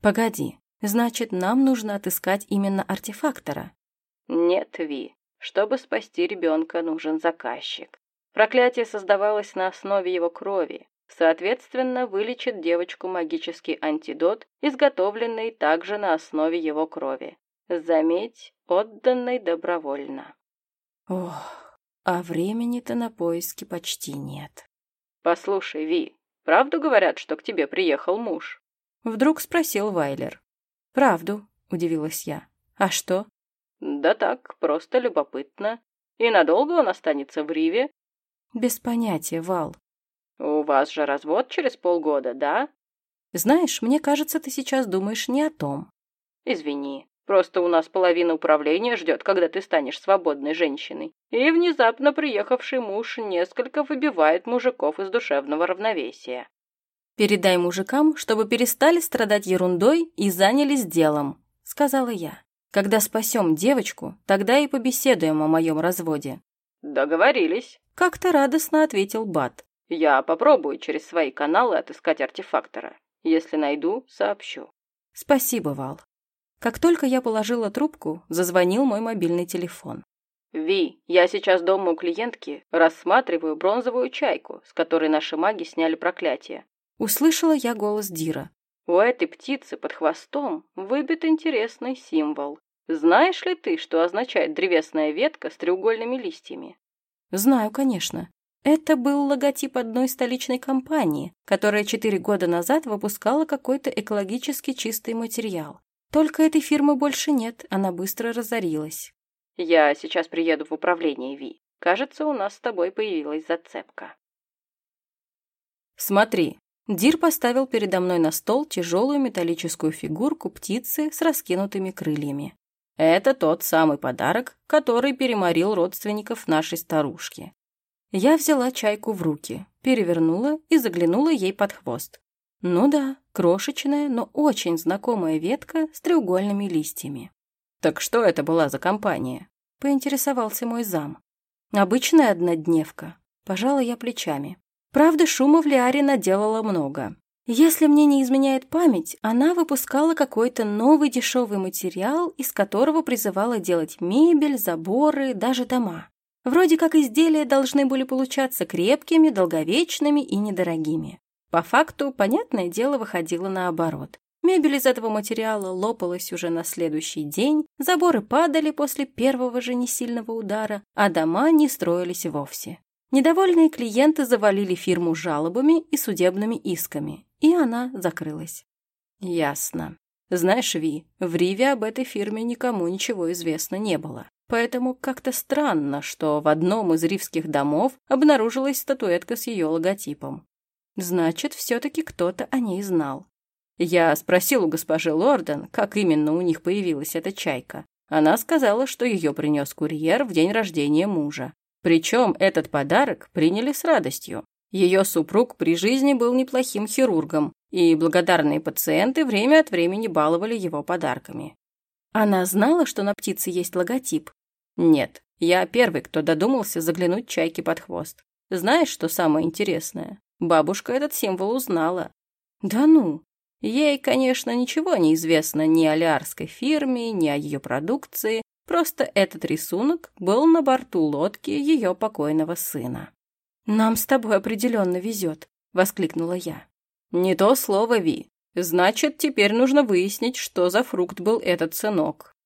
Погоди, значит, нам нужно отыскать именно артефактора? Нет, Ви. Чтобы спасти ребенка, нужен заказчик. Проклятие создавалось на основе его крови. Соответственно, вылечит девочку магический антидот, изготовленный также на основе его крови. Заметь, отданной добровольно. Ох, а времени-то на поиски почти нет. Послушай, Ви, правду говорят, что к тебе приехал муж? Вдруг спросил Вайлер. Правду, удивилась я. А что? Да так, просто любопытно. И надолго он останется в Риве? Без понятия, Вал. У вас же развод через полгода, да? Знаешь, мне кажется, ты сейчас думаешь не о том. Извини, Просто у нас половина управления ждет, когда ты станешь свободной женщиной. И внезапно приехавший муж несколько выбивает мужиков из душевного равновесия. «Передай мужикам, чтобы перестали страдать ерундой и занялись делом», — сказала я. «Когда спасем девочку, тогда и побеседуем о моем разводе». «Договорились», — как-то радостно ответил Бат. «Я попробую через свои каналы отыскать артефактора. Если найду, сообщу». «Спасибо, Вал». Как только я положила трубку, зазвонил мой мобильный телефон. «Ви, я сейчас дома у клиентки, рассматриваю бронзовую чайку, с которой наши маги сняли проклятие». Услышала я голос Дира. «У этой птицы под хвостом выбит интересный символ. Знаешь ли ты, что означает древесная ветка с треугольными листьями?» «Знаю, конечно. Это был логотип одной столичной компании, которая четыре года назад выпускала какой-то экологически чистый материал. Только этой фирмы больше нет, она быстро разорилась. Я сейчас приеду в управление, Ви. Кажется, у нас с тобой появилась зацепка. Смотри. Дир поставил передо мной на стол тяжелую металлическую фигурку птицы с раскинутыми крыльями. Это тот самый подарок, который переморил родственников нашей старушки. Я взяла чайку в руки, перевернула и заглянула ей под хвост. Ну да, крошечная, но очень знакомая ветка с треугольными листьями. «Так что это была за компания?» — поинтересовался мой зам. «Обычная однодневка». Пожала я плечами. Правда, шума в Лиаре наделала много. Если мне не изменяет память, она выпускала какой-то новый дешевый материал, из которого призывала делать мебель, заборы, даже дома. Вроде как изделия должны были получаться крепкими, долговечными и недорогими. По факту, понятное дело, выходило наоборот. Мебель из этого материала лопалась уже на следующий день, заборы падали после первого же несильного удара, а дома не строились вовсе. Недовольные клиенты завалили фирму жалобами и судебными исками, и она закрылась. Ясно. Знаешь, Ви, в Риве об этой фирме никому ничего известно не было. Поэтому как-то странно, что в одном из ривских домов обнаружилась статуэтка с ее логотипом. Значит, все-таки кто-то о ней знал. Я спросил у госпожи Лорден, как именно у них появилась эта чайка. Она сказала, что ее принес курьер в день рождения мужа. Причем этот подарок приняли с радостью. Ее супруг при жизни был неплохим хирургом, и благодарные пациенты время от времени баловали его подарками. Она знала, что на птице есть логотип? Нет, я первый, кто додумался заглянуть чайке под хвост. Знаешь, что самое интересное? Бабушка этот символ узнала. Да ну. Ей, конечно, ничего не известно ни о лиарской фирме, ни о ее продукции, просто этот рисунок был на борту лодки ее покойного сына. «Нам с тобой определенно везет», — воскликнула я. «Не то слово, Ви. Значит, теперь нужно выяснить, что за фрукт был этот сынок».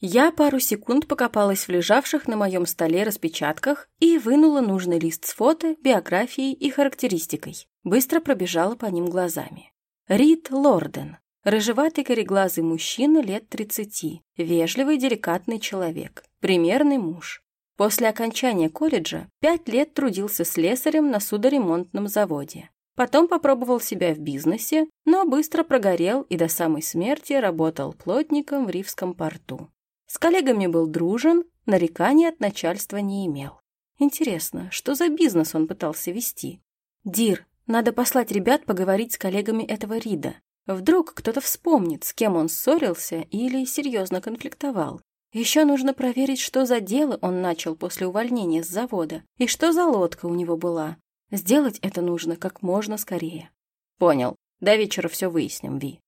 Я пару секунд покопалась в лежавших на моем столе распечатках и вынула нужный лист с фото, биографией и характеристикой. Быстро пробежала по ним глазами. Рид Лорден. Рыжеватый кореглазый мужчина лет 30. Вежливый, деликатный человек. Примерный муж. После окончания колледжа пять лет трудился слесарем на судоремонтном заводе. Потом попробовал себя в бизнесе, но быстро прогорел и до самой смерти работал плотником в Ривском порту. С коллегами был дружен, нареканий от начальства не имел. Интересно, что за бизнес он пытался вести? Дир, надо послать ребят поговорить с коллегами этого Рида. Вдруг кто-то вспомнит, с кем он ссорился или серьезно конфликтовал. Еще нужно проверить, что за дело он начал после увольнения с завода и что за лодка у него была. Сделать это нужно как можно скорее. Понял. До вечера все выясним, Ви.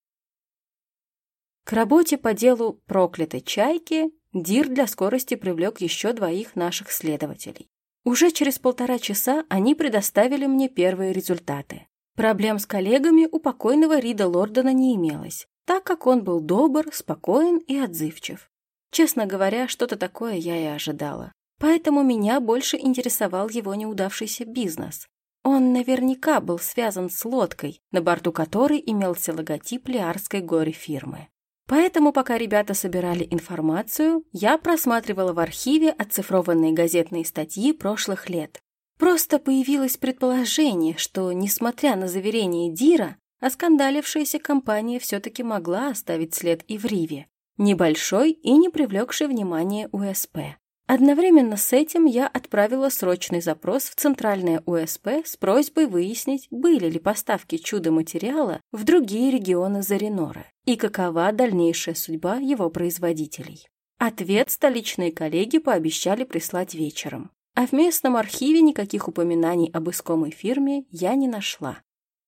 К работе по делу проклятой чайки Дир для скорости привлек еще двоих наших следователей. Уже через полтора часа они предоставили мне первые результаты. Проблем с коллегами у покойного Рида Лордона не имелось, так как он был добр, спокоен и отзывчив. Честно говоря, что-то такое я и ожидала. Поэтому меня больше интересовал его неудавшийся бизнес. Он наверняка был связан с лодкой, на борту которой имелся логотип лиарской горе-фирмы. Поэтому, пока ребята собирали информацию, я просматривала в архиве оцифрованные газетные статьи прошлых лет. Просто появилось предположение, что, несмотря на заверение Дира, оскандалившаяся компания все-таки могла оставить след и в Риве, небольшой и не привлекший внимания УСП. Одновременно с этим я отправила срочный запрос в Центральное УСП с просьбой выяснить, были ли поставки чудо-материала в другие регионы Заринора и какова дальнейшая судьба его производителей. Ответ столичные коллеги пообещали прислать вечером, а в местном архиве никаких упоминаний об искомой фирме я не нашла.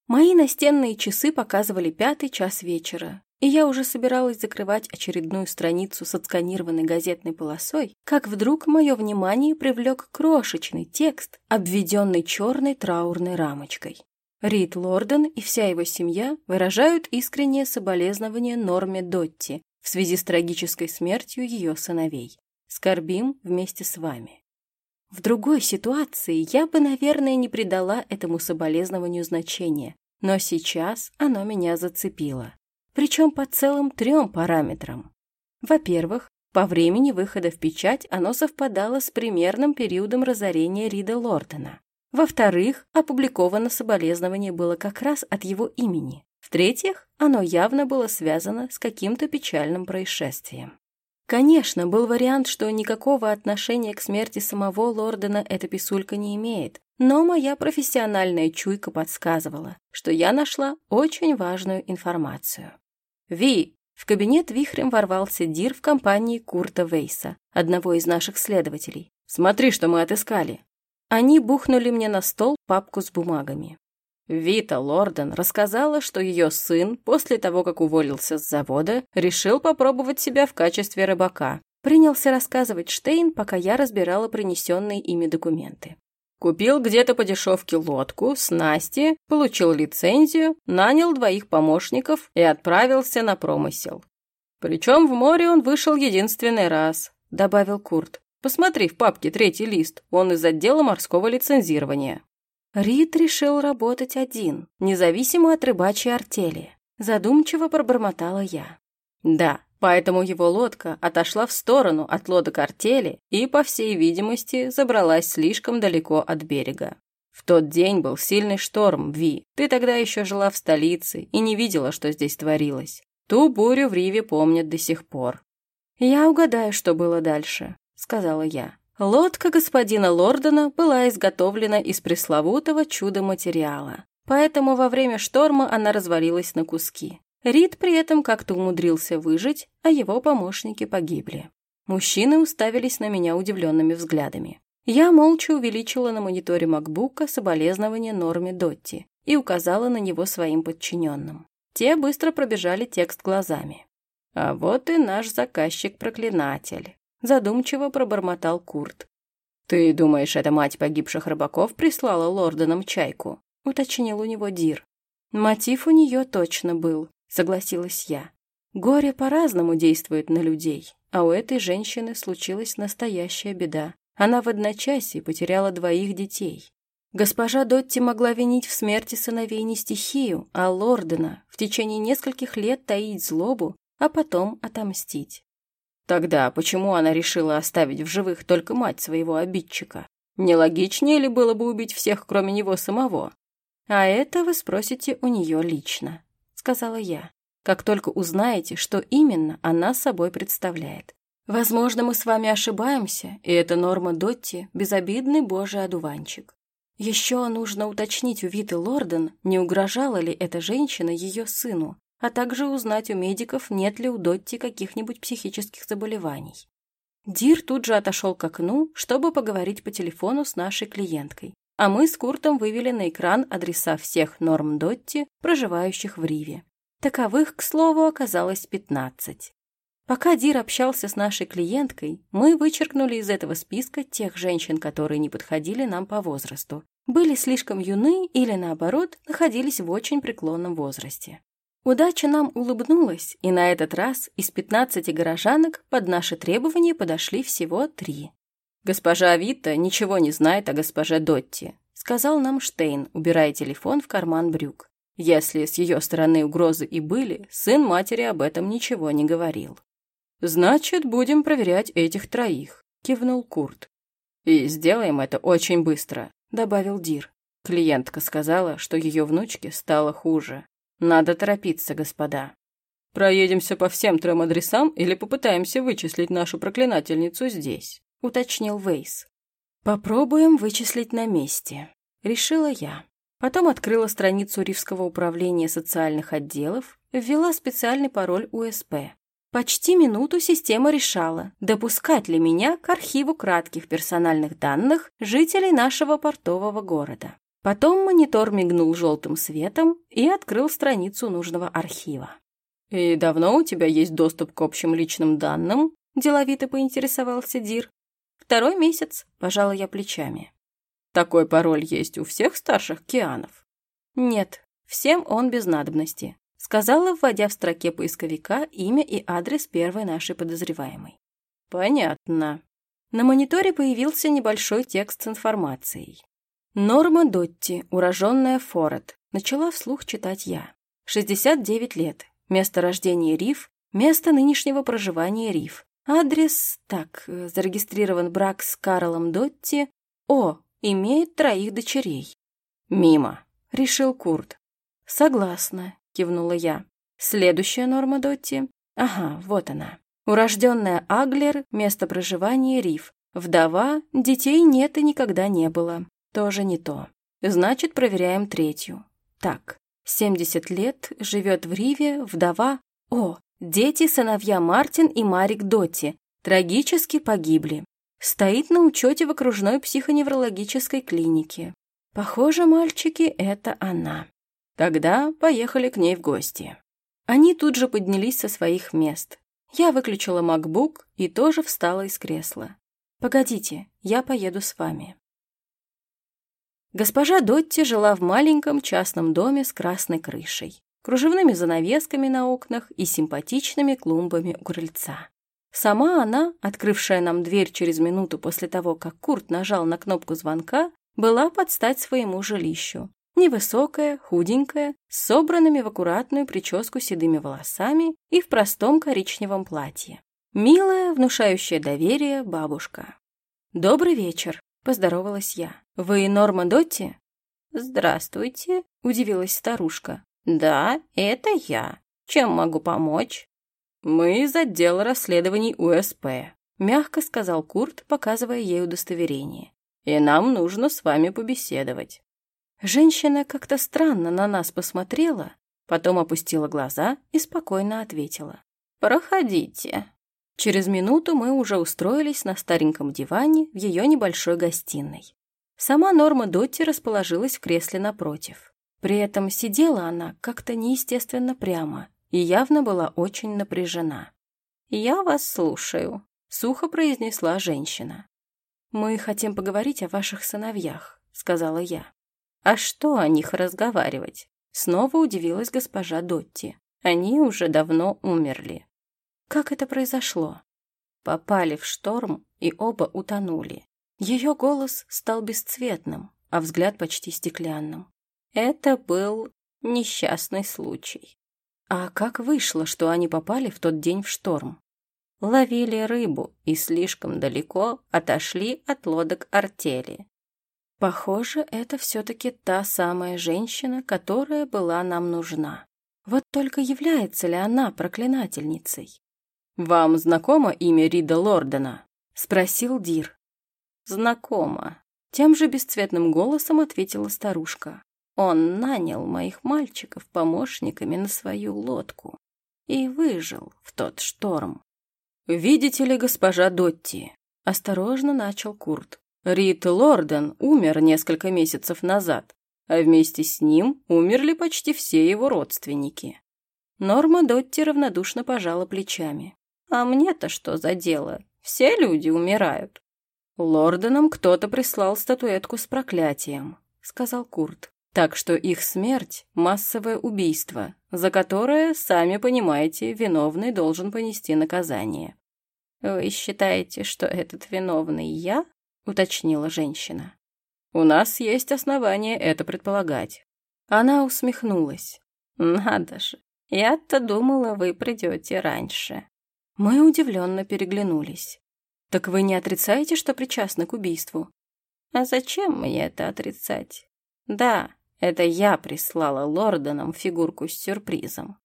Мои настенные часы показывали пятый час вечера, и я уже собиралась закрывать очередную страницу с отсканированной газетной полосой, как вдруг мое внимание привлек крошечный текст, обведенный черной траурной рамочкой. Рид Лорден и вся его семья выражают искреннее соболезнование Норме Дотти в связи с трагической смертью ее сыновей. Скорбим вместе с вами. В другой ситуации я бы, наверное, не придала этому соболезнованию значения, но сейчас оно меня зацепило причем по целым трем параметрам. Во-первых, по времени выхода в печать оно совпадало с примерным периодом разорения Рида Лордена. Во-вторых, опубликовано соболезнование было как раз от его имени. В-третьих, оно явно было связано с каким-то печальным происшествием. Конечно, был вариант, что никакого отношения к смерти самого Лордена эта писулька не имеет, но моя профессиональная чуйка подсказывала, что я нашла очень важную информацию. «Ви!» В кабинет вихрем ворвался Дир в компании Курта Вейса, одного из наших следователей. «Смотри, что мы отыскали!» Они бухнули мне на стол папку с бумагами. Вита Лорден рассказала, что ее сын, после того, как уволился с завода, решил попробовать себя в качестве рыбака. Принялся рассказывать Штейн, пока я разбирала принесенные ими документы. Купил где-то по дешевке лодку, снасти, получил лицензию, нанял двоих помощников и отправился на промысел. Причем в море он вышел единственный раз, добавил Курт. Посмотри в папке третий лист, он из отдела морского лицензирования. Рид решил работать один, независимо от рыбачьей артели. Задумчиво пробормотала я. Да, Поэтому его лодка отошла в сторону от лодок артели и, по всей видимости, забралась слишком далеко от берега. В тот день был сильный шторм, Ви. Ты тогда еще жила в столице и не видела, что здесь творилось. Ту бурю в Риве помнят до сих пор. «Я угадаю, что было дальше», — сказала я. Лодка господина Лордена была изготовлена из пресловутого чудо-материала, поэтому во время шторма она развалилась на куски. Рид при этом как-то умудрился выжить, а его помощники погибли. Мужчины уставились на меня удивленными взглядами. Я молча увеличила на мониторе макбука соболезнование Норме Дотти и указала на него своим подчиненным. Те быстро пробежали текст глазами. А вот и наш заказчик-проклинатель. Задумчиво пробормотал Курт. «Ты думаешь, эта мать погибших рыбаков прислала лорденам чайку?» — уточнил у него Дир. «Мотив у нее точно был», — согласилась я. «Горе по-разному действует на людей, а у этой женщины случилась настоящая беда. Она в одночасье потеряла двоих детей. Госпожа Дотти могла винить в смерти сыновей не стихию, а Лордена, в течение нескольких лет таить злобу, а потом отомстить. Тогда почему она решила оставить в живых только мать своего обидчика? Не логичнее ли было бы убить всех, кроме него самого? А это вы спросите у нее лично, сказала я. Как только узнаете, что именно она собой представляет. Возможно, мы с вами ошибаемся, и это Норма Дотти – безобидный божий одуванчик. Еще нужно уточнить у Виты Лорден, не угрожала ли эта женщина ее сыну, а также узнать у медиков, нет ли у Дотти каких-нибудь психических заболеваний. Дир тут же отошел к окну, чтобы поговорить по телефону с нашей клиенткой, а мы с Куртом вывели на экран адреса всех Норм Дотти, проживающих в Риве. Таковых, к слову, оказалось 15. Пока Дир общался с нашей клиенткой, мы вычеркнули из этого списка тех женщин, которые не подходили нам по возрасту, были слишком юны или, наоборот, находились в очень преклонном возрасте. Удача нам улыбнулась, и на этот раз из 15 горожанок под наши требования подошли всего три. «Госпожа Вита ничего не знает о госпоже Дотти», сказал нам Штейн, убирая телефон в карман брюк. Если с ее стороны угрозы и были, сын матери об этом ничего не говорил. «Значит, будем проверять этих троих», — кивнул Курт. «И сделаем это очень быстро», — добавил Дир. Клиентка сказала, что ее внучке стало хуже. Надо торопиться, господа. Проедемся по всем трем адресам или попытаемся вычислить нашу проклинательницу здесь, уточнил Вейс. Попробуем вычислить на месте, решила я. Потом открыла страницу Ривского управления социальных отделов, ввела специальный пароль УСП. Почти минуту система решала, допускать ли меня к архиву кратких персональных данных жителей нашего портового города. Потом монитор мигнул желтым светом и открыл страницу нужного архива. «И давно у тебя есть доступ к общим личным данным?» – деловито поинтересовался Дир. «Второй месяц», – пожала я плечами. «Такой пароль есть у всех старших кианов?» «Нет, всем он без надобности», – сказала, вводя в строке поисковика имя и адрес первой нашей подозреваемой. «Понятно». На мониторе появился небольшой текст с информацией. Норма Дотти, уроженная Форет, начала вслух читать я. 69 лет. Место рождения Риф, место нынешнего проживания Риф. Адрес, так, э, зарегистрирован брак с Карлом Дотти. О, имеет троих дочерей. Мимо, решил Курт. Согласна, кивнула я. Следующая норма Дотти. Ага, вот она. Урожденная Аглер, место проживания Риф. Вдова, детей нет и никогда не было. Тоже не то. Значит, проверяем третью. Так, 70 лет, живет в Риве, вдова. О, дети, сыновья Мартин и Марик Дотти. Трагически погибли. Стоит на учете в окружной психоневрологической клинике. Похоже, мальчики, это она. Тогда поехали к ней в гости. Они тут же поднялись со своих мест. Я выключила MacBook и тоже встала из кресла. «Погодите, я поеду с вами». Госпожа Дотти жила в маленьком частном доме с красной крышей, кружевными занавесками на окнах и симпатичными клумбами у крыльца. Сама она, открывшая нам дверь через минуту после того, как Курт нажал на кнопку звонка, была под стать своему жилищу. Невысокая, худенькая, с собранными в аккуратную прическу седыми волосами и в простом коричневом платье. Милая, внушающая доверие бабушка. «Добрый вечер», — поздоровалась я. «Вы Норма Дотти?» «Здравствуйте», — удивилась старушка. «Да, это я. Чем могу помочь?» «Мы из отдела расследований УСП», — мягко сказал Курт, показывая ей удостоверение. «И нам нужно с вами побеседовать». Женщина как-то странно на нас посмотрела, потом опустила глаза и спокойно ответила. «Проходите». Через минуту мы уже устроились на стареньком диване в ее небольшой гостиной. Сама Норма Дотти расположилась в кресле напротив. При этом сидела она как-то неестественно прямо и явно была очень напряжена. «Я вас слушаю», — сухо произнесла женщина. «Мы хотим поговорить о ваших сыновьях», — сказала я. «А что о них разговаривать?» Снова удивилась госпожа Дотти. «Они уже давно умерли». «Как это произошло?» Попали в шторм и оба утонули. Ее голос стал бесцветным, а взгляд почти стеклянным. Это был несчастный случай. А как вышло, что они попали в тот день в шторм? Ловили рыбу и слишком далеко отошли от лодок артели. Похоже, это все-таки та самая женщина, которая была нам нужна. Вот только является ли она проклинательницей? «Вам знакомо имя Рида Лордена?» — спросил Дир. «Знакомо», — тем же бесцветным голосом ответила старушка. «Он нанял моих мальчиков помощниками на свою лодку и выжил в тот шторм». «Видите ли, госпожа Дотти?» — осторожно начал Курт. Рид Лорден умер несколько месяцев назад, а вместе с ним умерли почти все его родственники. Норма Дотти равнодушно пожала плечами. «А мне-то что за дело? Все люди умирают». «Лорденам кто-то прислал статуэтку с проклятием», — сказал Курт. «Так что их смерть — массовое убийство, за которое, сами понимаете, виновный должен понести наказание». «Вы считаете, что этот виновный я?» уточнила женщина. «У нас есть основания это предполагать». Она усмехнулась. «Надо же, я-то думала, вы придете раньше». Мы удивленно переглянулись. «Так вы не отрицаете, что причастны к убийству?» «А зачем мне это отрицать?» «Да, это я прислала Лордонам фигурку с сюрпризом».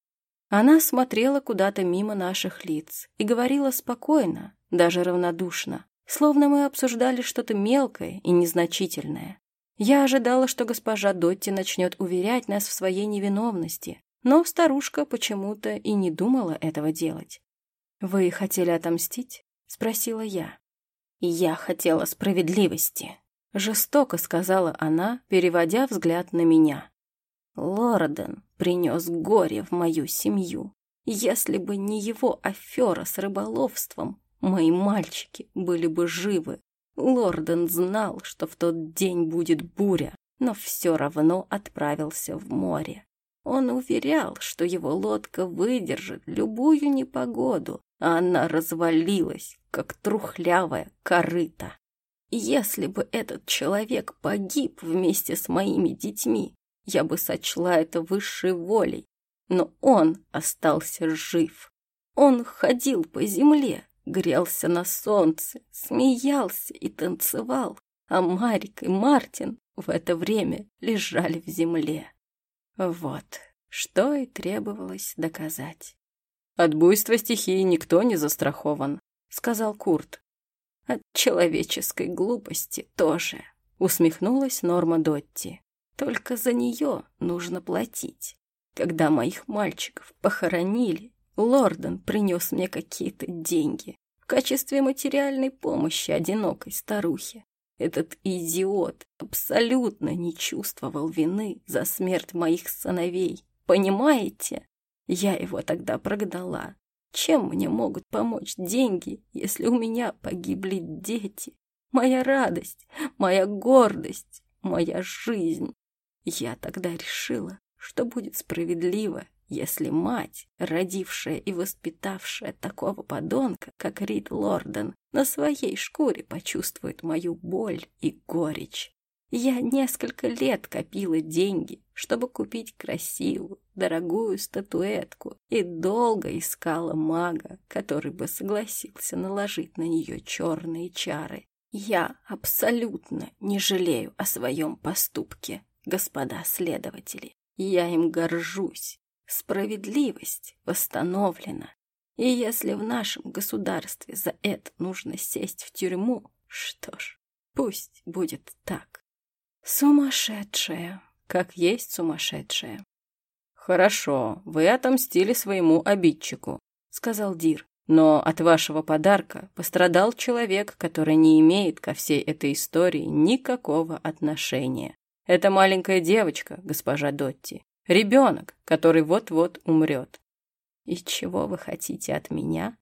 Она смотрела куда-то мимо наших лиц и говорила спокойно, даже равнодушно словно мы обсуждали что-то мелкое и незначительное. Я ожидала, что госпожа Дотти начнет уверять нас в своей невиновности, но старушка почему-то и не думала этого делать. «Вы хотели отомстить?» — спросила я. «Я хотела справедливости», — жестоко сказала она, переводя взгляд на меня. «Лорден принес горе в мою семью. Если бы не его афера с рыболовством, Мои мальчики были бы живы. Лорден знал, что в тот день будет буря, но все равно отправился в море. Он уверял, что его лодка выдержит любую непогоду, а она развалилась, как трухлявая корыта. Если бы этот человек погиб вместе с моими детьми, я бы сочла это высшей волей. Но он остался жив. Он ходил по земле, грелся на солнце, смеялся и танцевал, а Марик и Мартин в это время лежали в земле. Вот, что и требовалось доказать. «От буйства стихии никто не застрахован», — сказал Курт. «От человеческой глупости тоже», — усмехнулась Норма Дотти. «Только за нее нужно платить. Когда моих мальчиков похоронили, Лорден принес мне какие-то деньги в качестве материальной помощи одинокой старухе. Этот идиот абсолютно не чувствовал вины за смерть моих сыновей. Понимаете? Я его тогда прогнала. Чем мне могут помочь деньги, если у меня погибли дети? Моя радость, моя гордость, моя жизнь. Я тогда решила, что будет справедливо, если мать, родившая и воспитавшая такого подонка, как Рид Лорден, на своей шкуре почувствует мою боль и горечь. Я несколько лет копила деньги, чтобы купить красивую, дорогую статуэтку, и долго искала мага, который бы согласился наложить на нее черные чары. Я абсолютно не жалею о своем поступке, господа следователи. Я им горжусь. Справедливость восстановлена. И если в нашем государстве за это нужно сесть в тюрьму, что ж, пусть будет так. Сумасшедшая, как есть сумасшедшая. «Хорошо, вы отомстили своему обидчику», — сказал Дир. «Но от вашего подарка пострадал человек, который не имеет ко всей этой истории никакого отношения. Это маленькая девочка, госпожа Дотти. Ребенок, который вот-вот умрет. И чего вы хотите от меня?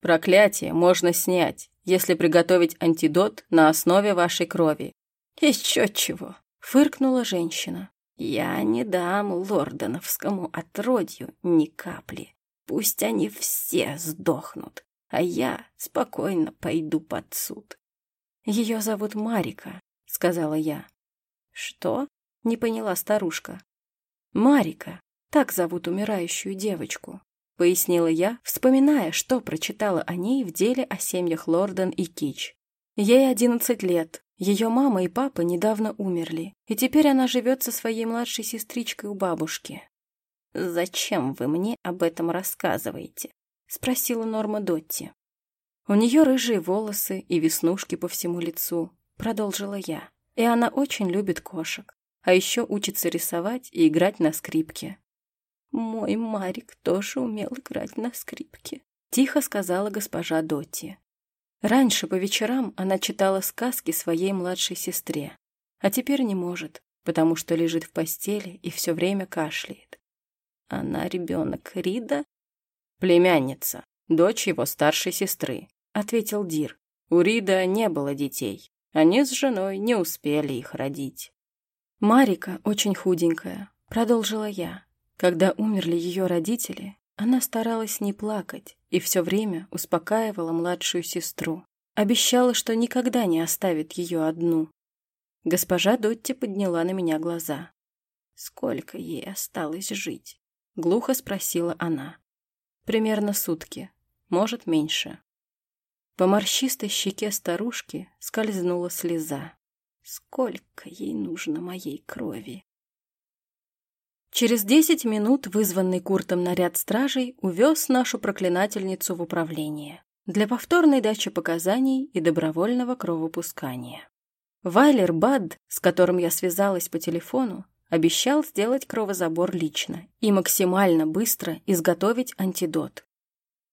Проклятие можно снять, если приготовить антидот на основе вашей крови. Еще чего, фыркнула женщина. Я не дам лордоновскому отродью ни капли. Пусть они все сдохнут, а я спокойно пойду под суд. Ее зовут Марика, сказала я. Что? Не поняла старушка. Марика, так зовут умирающую девочку, пояснила я, вспоминая, что прочитала о ней в деле о семьях Лорден и Кич. Ей одиннадцать лет, ее мама и папа недавно умерли, и теперь она живет со своей младшей сестричкой у бабушки. «Зачем вы мне об этом рассказываете?» — спросила Норма Дотти. «У нее рыжие волосы и веснушки по всему лицу», — продолжила я. «И она очень любит кошек, а еще учится рисовать и играть на скрипке». «Мой Марик тоже умел играть на скрипке», — тихо сказала госпожа Дотти. Раньше по вечерам она читала сказки своей младшей сестре, а теперь не может, потому что лежит в постели и все время кашляет. Она ребенок Рида? Племянница, дочь его старшей сестры, ответил Дир. У Рида не было детей. Они с женой не успели их родить. Марика очень худенькая, продолжила я. Когда умерли ее родители, она старалась не плакать и все время успокаивала младшую сестру. Обещала, что никогда не оставит ее одну. Госпожа Дотти подняла на меня глаза. «Сколько ей осталось жить?» — глухо спросила она. «Примерно сутки, может, меньше». По морщистой щеке старушки скользнула слеза. «Сколько ей нужно моей крови?» Через десять минут вызванный Куртом наряд стражей увез нашу проклинательницу в управление для повторной дачи показаний и добровольного кровопускания. Вайлер Бад, с которым я связалась по телефону, обещал сделать кровозабор лично и максимально быстро изготовить антидот.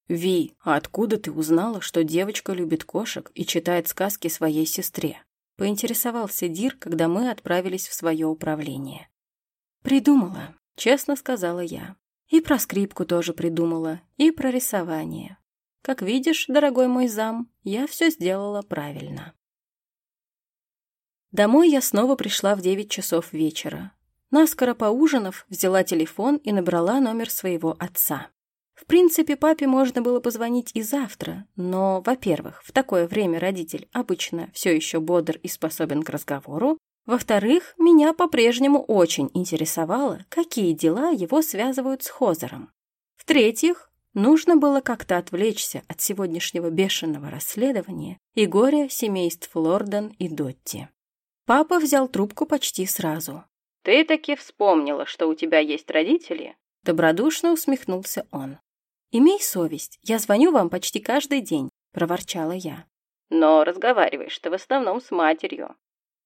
«Ви, а откуда ты узнала, что девочка любит кошек и читает сказки своей сестре?» — поинтересовался Дир, когда мы отправились в свое управление. «Придумала», — честно сказала я. «И про скрипку тоже придумала, и про рисование. Как видишь, дорогой мой зам, я все сделала правильно». Домой я снова пришла в девять часов вечера. Наскоро поужинав, взяла телефон и набрала номер своего отца. В принципе, папе можно было позвонить и завтра, но, во-первых, в такое время родитель обычно все еще бодр и способен к разговору, во-вторых, меня по-прежнему очень интересовало, какие дела его связывают с Хозером. В-третьих, нужно было как-то отвлечься от сегодняшнего бешеного расследования и горя семейств Лордон и Дотти. Папа взял трубку почти сразу. «Ты таки вспомнила, что у тебя есть родители?» Добродушно усмехнулся он. «Имей совесть, я звоню вам почти каждый день», — проворчала я. «Но разговариваешь ты в основном с матерью.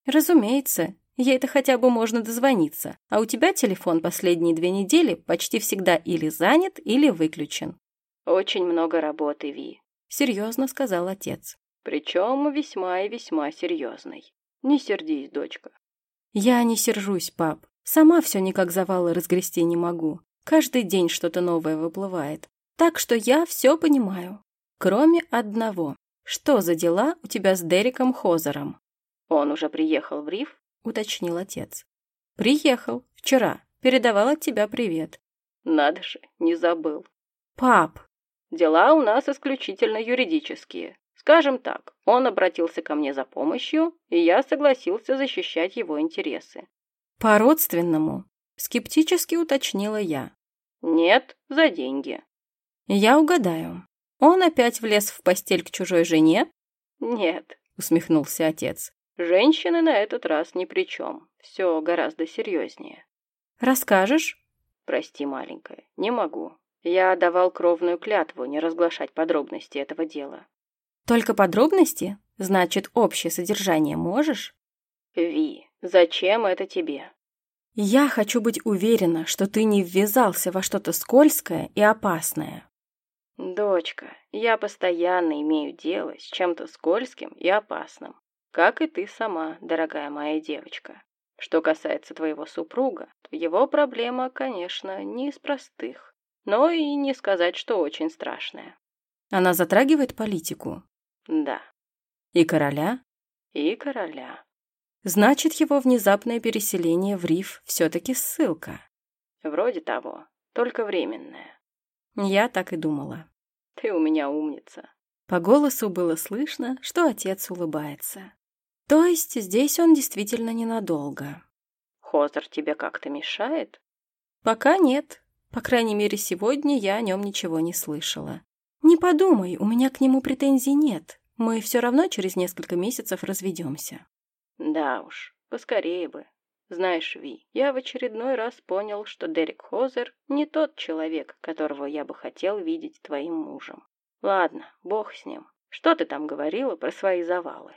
Разумеется, ей-то хотя бы можно дозвониться, а у тебя телефон последние две недели почти всегда или занят, или выключен. Очень много работы, Ви. Серьезно сказал отец. Причем весьма и весьма серьезной. Не сердись, дочка. Я не сержусь, пап. Сама все никак завалы разгрести не могу. Каждый день что-то новое выплывает. Так что я все понимаю. Кроме одного. Что за дела у тебя с Дериком Хозером? «Он уже приехал в Риф?» — уточнил отец. «Приехал. Вчера. Передавал от тебя привет». «Надо же, не забыл». «Пап!» «Дела у нас исключительно юридические. Скажем так, он обратился ко мне за помощью, и я согласился защищать его интересы». «По-родственному?» — скептически уточнила я. «Нет, за деньги». «Я угадаю. Он опять влез в постель к чужой жене?» «Нет», — усмехнулся отец. Женщины на этот раз ни при чем. Все гораздо серьезнее. Расскажешь? Прости, маленькая, не могу. Я давал кровную клятву не разглашать подробности этого дела. Только подробности? Значит, общее содержание можешь? Ви, зачем это тебе? Я хочу быть уверена, что ты не ввязался во что-то скользкое и опасное. Дочка, я постоянно имею дело с чем-то скользким и опасным как и ты сама, дорогая моя девочка. Что касается твоего супруга, то его проблема, конечно, не из простых, но и не сказать, что очень страшная. Она затрагивает политику? Да. И короля? И короля. Значит, его внезапное переселение в риф все-таки ссылка. Вроде того, только временная. Я так и думала. Ты у меня умница. По голосу было слышно, что отец улыбается. То есть здесь он действительно ненадолго. Хозер тебе как-то мешает? Пока нет. По крайней мере, сегодня я о нем ничего не слышала. Не подумай, у меня к нему претензий нет. Мы все равно через несколько месяцев разведемся. Да уж, поскорее бы. Знаешь, Ви, я в очередной раз понял, что Дерек Хозер не тот человек, которого я бы хотел видеть твоим мужем. Ладно, бог с ним. Что ты там говорила про свои завалы?